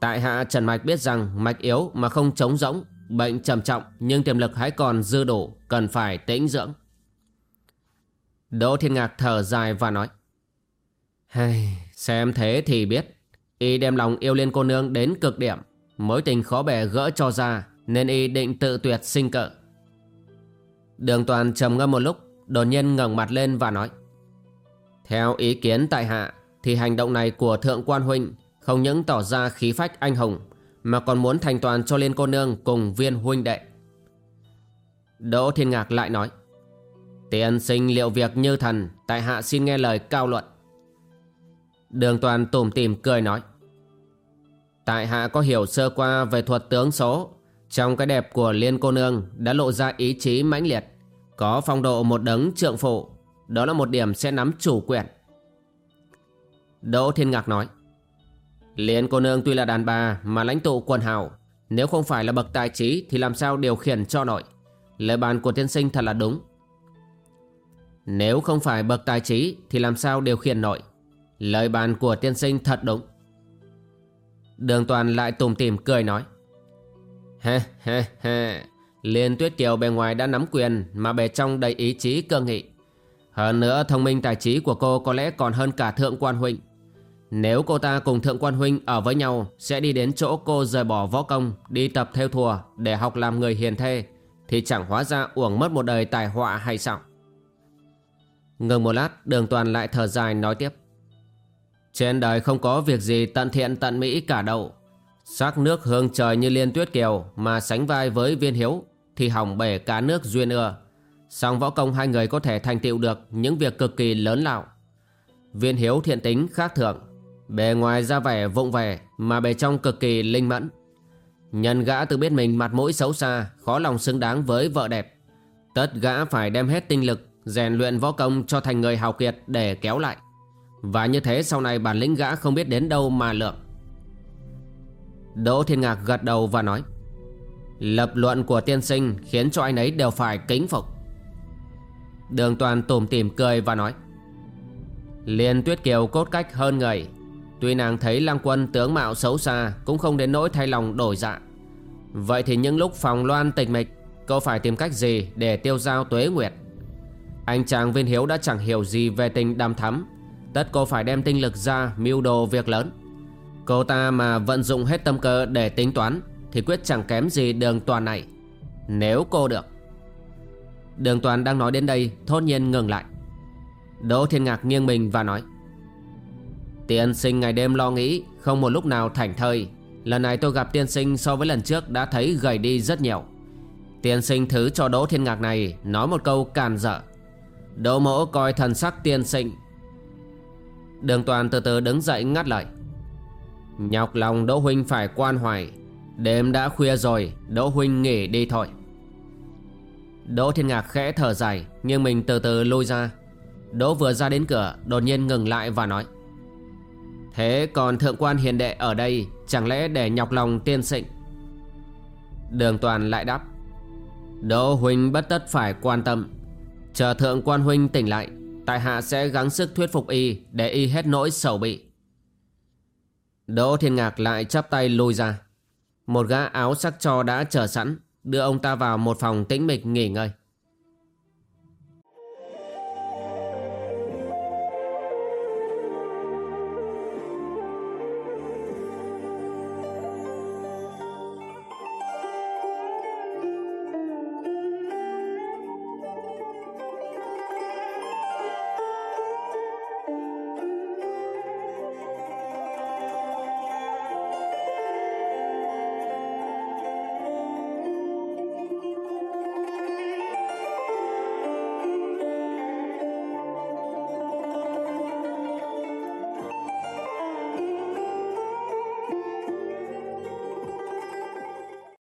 Tại hạ Trần Mạch biết rằng mạch yếu mà không chống rỗng Bệnh trầm trọng nhưng tiềm lực hãy còn dư đủ Cần phải tĩnh dưỡng. Đỗ Thiên Ngạc thở dài và nói. Hay, Xem thế thì biết. Y đem lòng yêu liên cô nương đến cực điểm. Mối tình khó bẻ gỡ cho ra, Nên y định tự tuyệt sinh cỡ Đường toàn trầm ngâm một lúc, Đột nhiên ngẩng mặt lên và nói, Theo ý kiến tại hạ, Thì hành động này của thượng quan huynh Không những tỏ ra khí phách anh hùng, Mà còn muốn thành toàn cho liên cô nương Cùng viên huynh đệ. Đỗ Thiên Ngạc lại nói Tiền sinh liệu việc như thần, Tại hạ xin nghe lời cao luận. Đường toàn tủm tìm cười nói. Tại hạ có hiểu sơ qua về thuật tướng số, Trong cái đẹp của liên cô nương Đã lộ ra ý chí mãnh liệt, Có phong độ một đấng trượng phụ, Đó là một điểm sẽ nắm chủ quyền. Đỗ Thiên Ngạc nói, Liên cô nương tuy là đàn bà Mà lãnh tụ quần hào, Nếu không phải là bậc tài trí Thì làm sao điều khiển cho nổi? Lời bàn của tiên sinh thật là đúng. Nếu không phải bậc tài trí Thì làm sao điều khiển nổi? Lời bàn của tiên sinh thật đúng. Đường toàn lại tùm tìm cười nói. Ha ha ha Liên tuyết kiều bề ngoài đã nắm quyền Mà bề trong đầy ý chí cơ nghị. Hơn nữa thông minh tài trí của cô Có lẽ còn hơn cả thượng quan huynh. Nếu cô ta cùng thượng quan huynh ở với nhau, Sẽ đi đến chỗ cô rời bỏ võ công, Đi tập theo thùa Để học làm người hiền thê, Thì chẳng hóa ra uổng mất một đời tài họa hay sao? Ngừng một lát, đường toàn lại thở dài nói tiếp trên đời không có việc gì tận thiện tận mỹ cả đâu. Sắc nước hương trời như liên tuyết kiều Mà sánh vai với viên hiếu, Thì hỏng bể cả nước duyên ưa. Song võ công hai người có thể thành tựu được Những việc cực kỳ lớn lao. Viên hiếu thiện tính khác thường, Bề ngoài ra vẻ vụng vẻ Mà bề trong cực kỳ linh mẫn. Nhân gã tự biết mình mặt mũi xấu xa, Khó lòng xứng đáng với vợ đẹp. Tất gã phải đem hết tinh lực, rèn luyện võ công cho thành người hào kiệt để kéo lại và như thế sau này bản lĩnh gã không biết đến đâu mà lượng. Đỗ Thiên Ngạc gật đầu và nói, Lập luận của tiên sinh khiến cho anh ấy đều phải kính phục. Đường toàn tủm tỉm cười và nói, Liên tuyết kiều cốt cách hơn người. Tuy nàng thấy lang quân tướng mạo xấu xa Cũng không đến nỗi thay lòng đổi dạ. Vậy thì những lúc phòng loan tịch mịch, Cô phải tìm cách gì để tiêu giao tuế nguyệt? Anh chàng viên hiếu đã chẳng hiểu gì về tình đam thắm. Tất cô phải đem tinh lực ra mưu đồ việc lớn. Cô ta mà vận dụng hết tâm cơ để tính toán, Thì quyết chẳng kém gì đường toàn này. Nếu cô được. Đường toàn đang nói đến đây, Thốt nhiên ngừng lại. Đỗ Thiên Ngạc nghiêng mình và nói, Tiên sinh ngày đêm lo nghĩ, Không một lúc nào thảnh thơi. Lần này tôi gặp tiên sinh so với lần trước Đã thấy gầy đi rất nhiều. Tiên sinh thứ cho Đỗ Thiên Ngạc này Nói một câu càn dở. Đỗ mỗ coi thần sắc tiên sinh Đường toàn từ từ đứng dậy ngắt lời. Nhọc lòng Đỗ Huynh phải quan hoài. Đêm đã khuya rồi, Đỗ Huynh nghỉ đi thôi. Đỗ Thiên Ngạc khẽ thở dài Nhưng mình từ từ lôi ra. Đỗ vừa ra đến cửa, Đột nhiên ngừng lại và nói. Thế còn thượng quan hiền đệ ở đây, Chẳng lẽ để nhọc lòng tiên sịnh Đường toàn lại đáp. Đỗ huynh bất tất phải quan tâm. Chờ thượng quan huynh tỉnh lại Tại hạ sẽ gắng sức thuyết phục y, Để y hết nỗi sầu bị. Đỗ thiên ngạc lại chắp tay lùi ra. Một gã áo sắc cho đã chờ sẵn, Đưa ông ta vào một phòng tĩnh mịch nghỉ ngơi.